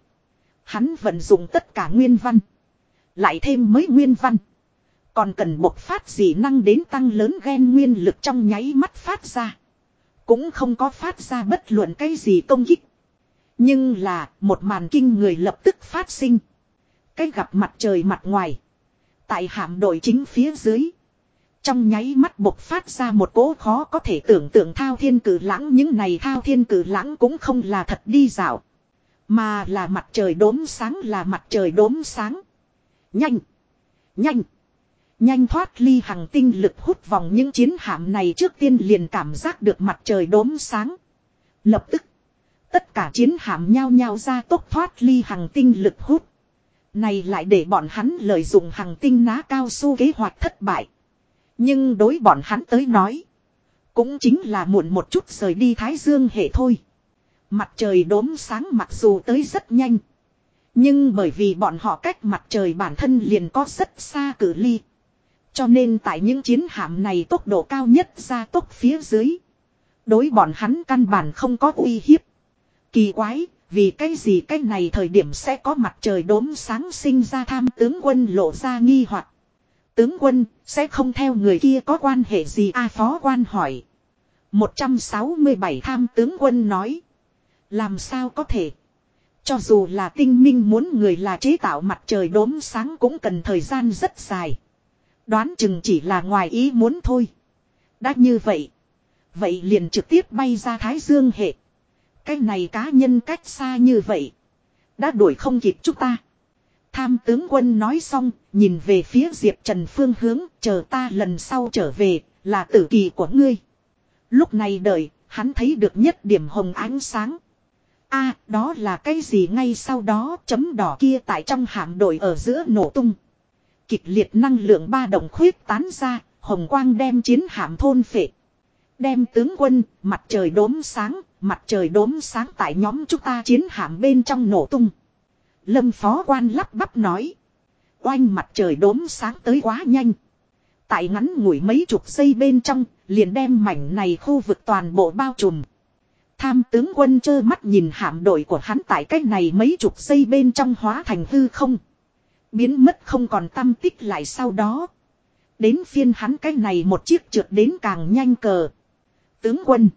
Hắn vận dụng tất cả nguyên văn. Lại thêm mới nguyên văn. Còn cần bộc phát dị năng đến tăng lớn ghen nguyên lực trong nháy mắt phát ra. Cũng không có phát ra bất luận cái gì công kích. Nhưng là, một màn kinh người lập tức phát sinh. Cái gặp mặt trời mặt ngoài. Tại hạm đội chính phía dưới. Trong nháy mắt bộc phát ra một cỗ khó có thể tưởng tượng thao thiên cử lãng những này thao thiên cử lãng cũng không là thật đi dạo. Mà là mặt trời đốm sáng là mặt trời đốm sáng. Nhanh. Nhanh. Nhanh thoát ly hàng tinh lực hút vòng những chiến hạm này trước tiên liền cảm giác được mặt trời đốm sáng. Lập tức. Tất cả chiến hạm nhao nhao ra tốc thoát ly hàng tinh lực hút. Này lại để bọn hắn lợi dụng hàng tinh ná cao su kế hoạch thất bại. Nhưng đối bọn hắn tới nói. Cũng chính là muộn một chút rời đi Thái Dương hệ thôi. Mặt trời đốm sáng mặc dù tới rất nhanh. Nhưng bởi vì bọn họ cách mặt trời bản thân liền có rất xa cử ly. Cho nên tại những chiến hạm này tốc độ cao nhất ra tốc phía dưới. Đối bọn hắn căn bản không có uy hiếp. Kỳ quái, vì cái gì cái này thời điểm sẽ có mặt trời đốm sáng sinh ra tham tướng quân lộ ra nghi hoặc Tướng quân, sẽ không theo người kia có quan hệ gì a phó quan hỏi. 167 tham tướng quân nói. Làm sao có thể. Cho dù là tinh minh muốn người là chế tạo mặt trời đốm sáng cũng cần thời gian rất dài. Đoán chừng chỉ là ngoài ý muốn thôi. Đã như vậy. Vậy liền trực tiếp bay ra Thái Dương hệ. Cái này cá nhân cách xa như vậy. Đã đuổi không kịp chúng ta. Tham tướng quân nói xong, nhìn về phía Diệp Trần phương hướng, chờ ta lần sau trở về, là tử kỳ của ngươi. Lúc này đợi, hắn thấy được nhất điểm hồng ánh sáng. a đó là cái gì ngay sau đó chấm đỏ kia tại trong hạm đội ở giữa nổ tung. Kịch liệt năng lượng ba đồng khuyết tán ra, hồng quang đem chiến hạm thôn phệ. Đem tướng quân, mặt trời đốm sáng, mặt trời đốm sáng tại nhóm chúng ta chiến hạm bên trong nổ tung. Lâm phó quan lắp bắp nói. Oanh mặt trời đốm sáng tới quá nhanh. Tại ngắn ngủi mấy chục giây bên trong, liền đem mảnh này khu vực toàn bộ bao trùm. Tham tướng quân chơ mắt nhìn hạm đội của hắn tại cách này mấy chục giây bên trong hóa thành hư không. Biến mất không còn tâm tích lại sau đó. Đến phiên hắn cái này một chiếc trượt đến càng nhanh cờ. Tướng quân.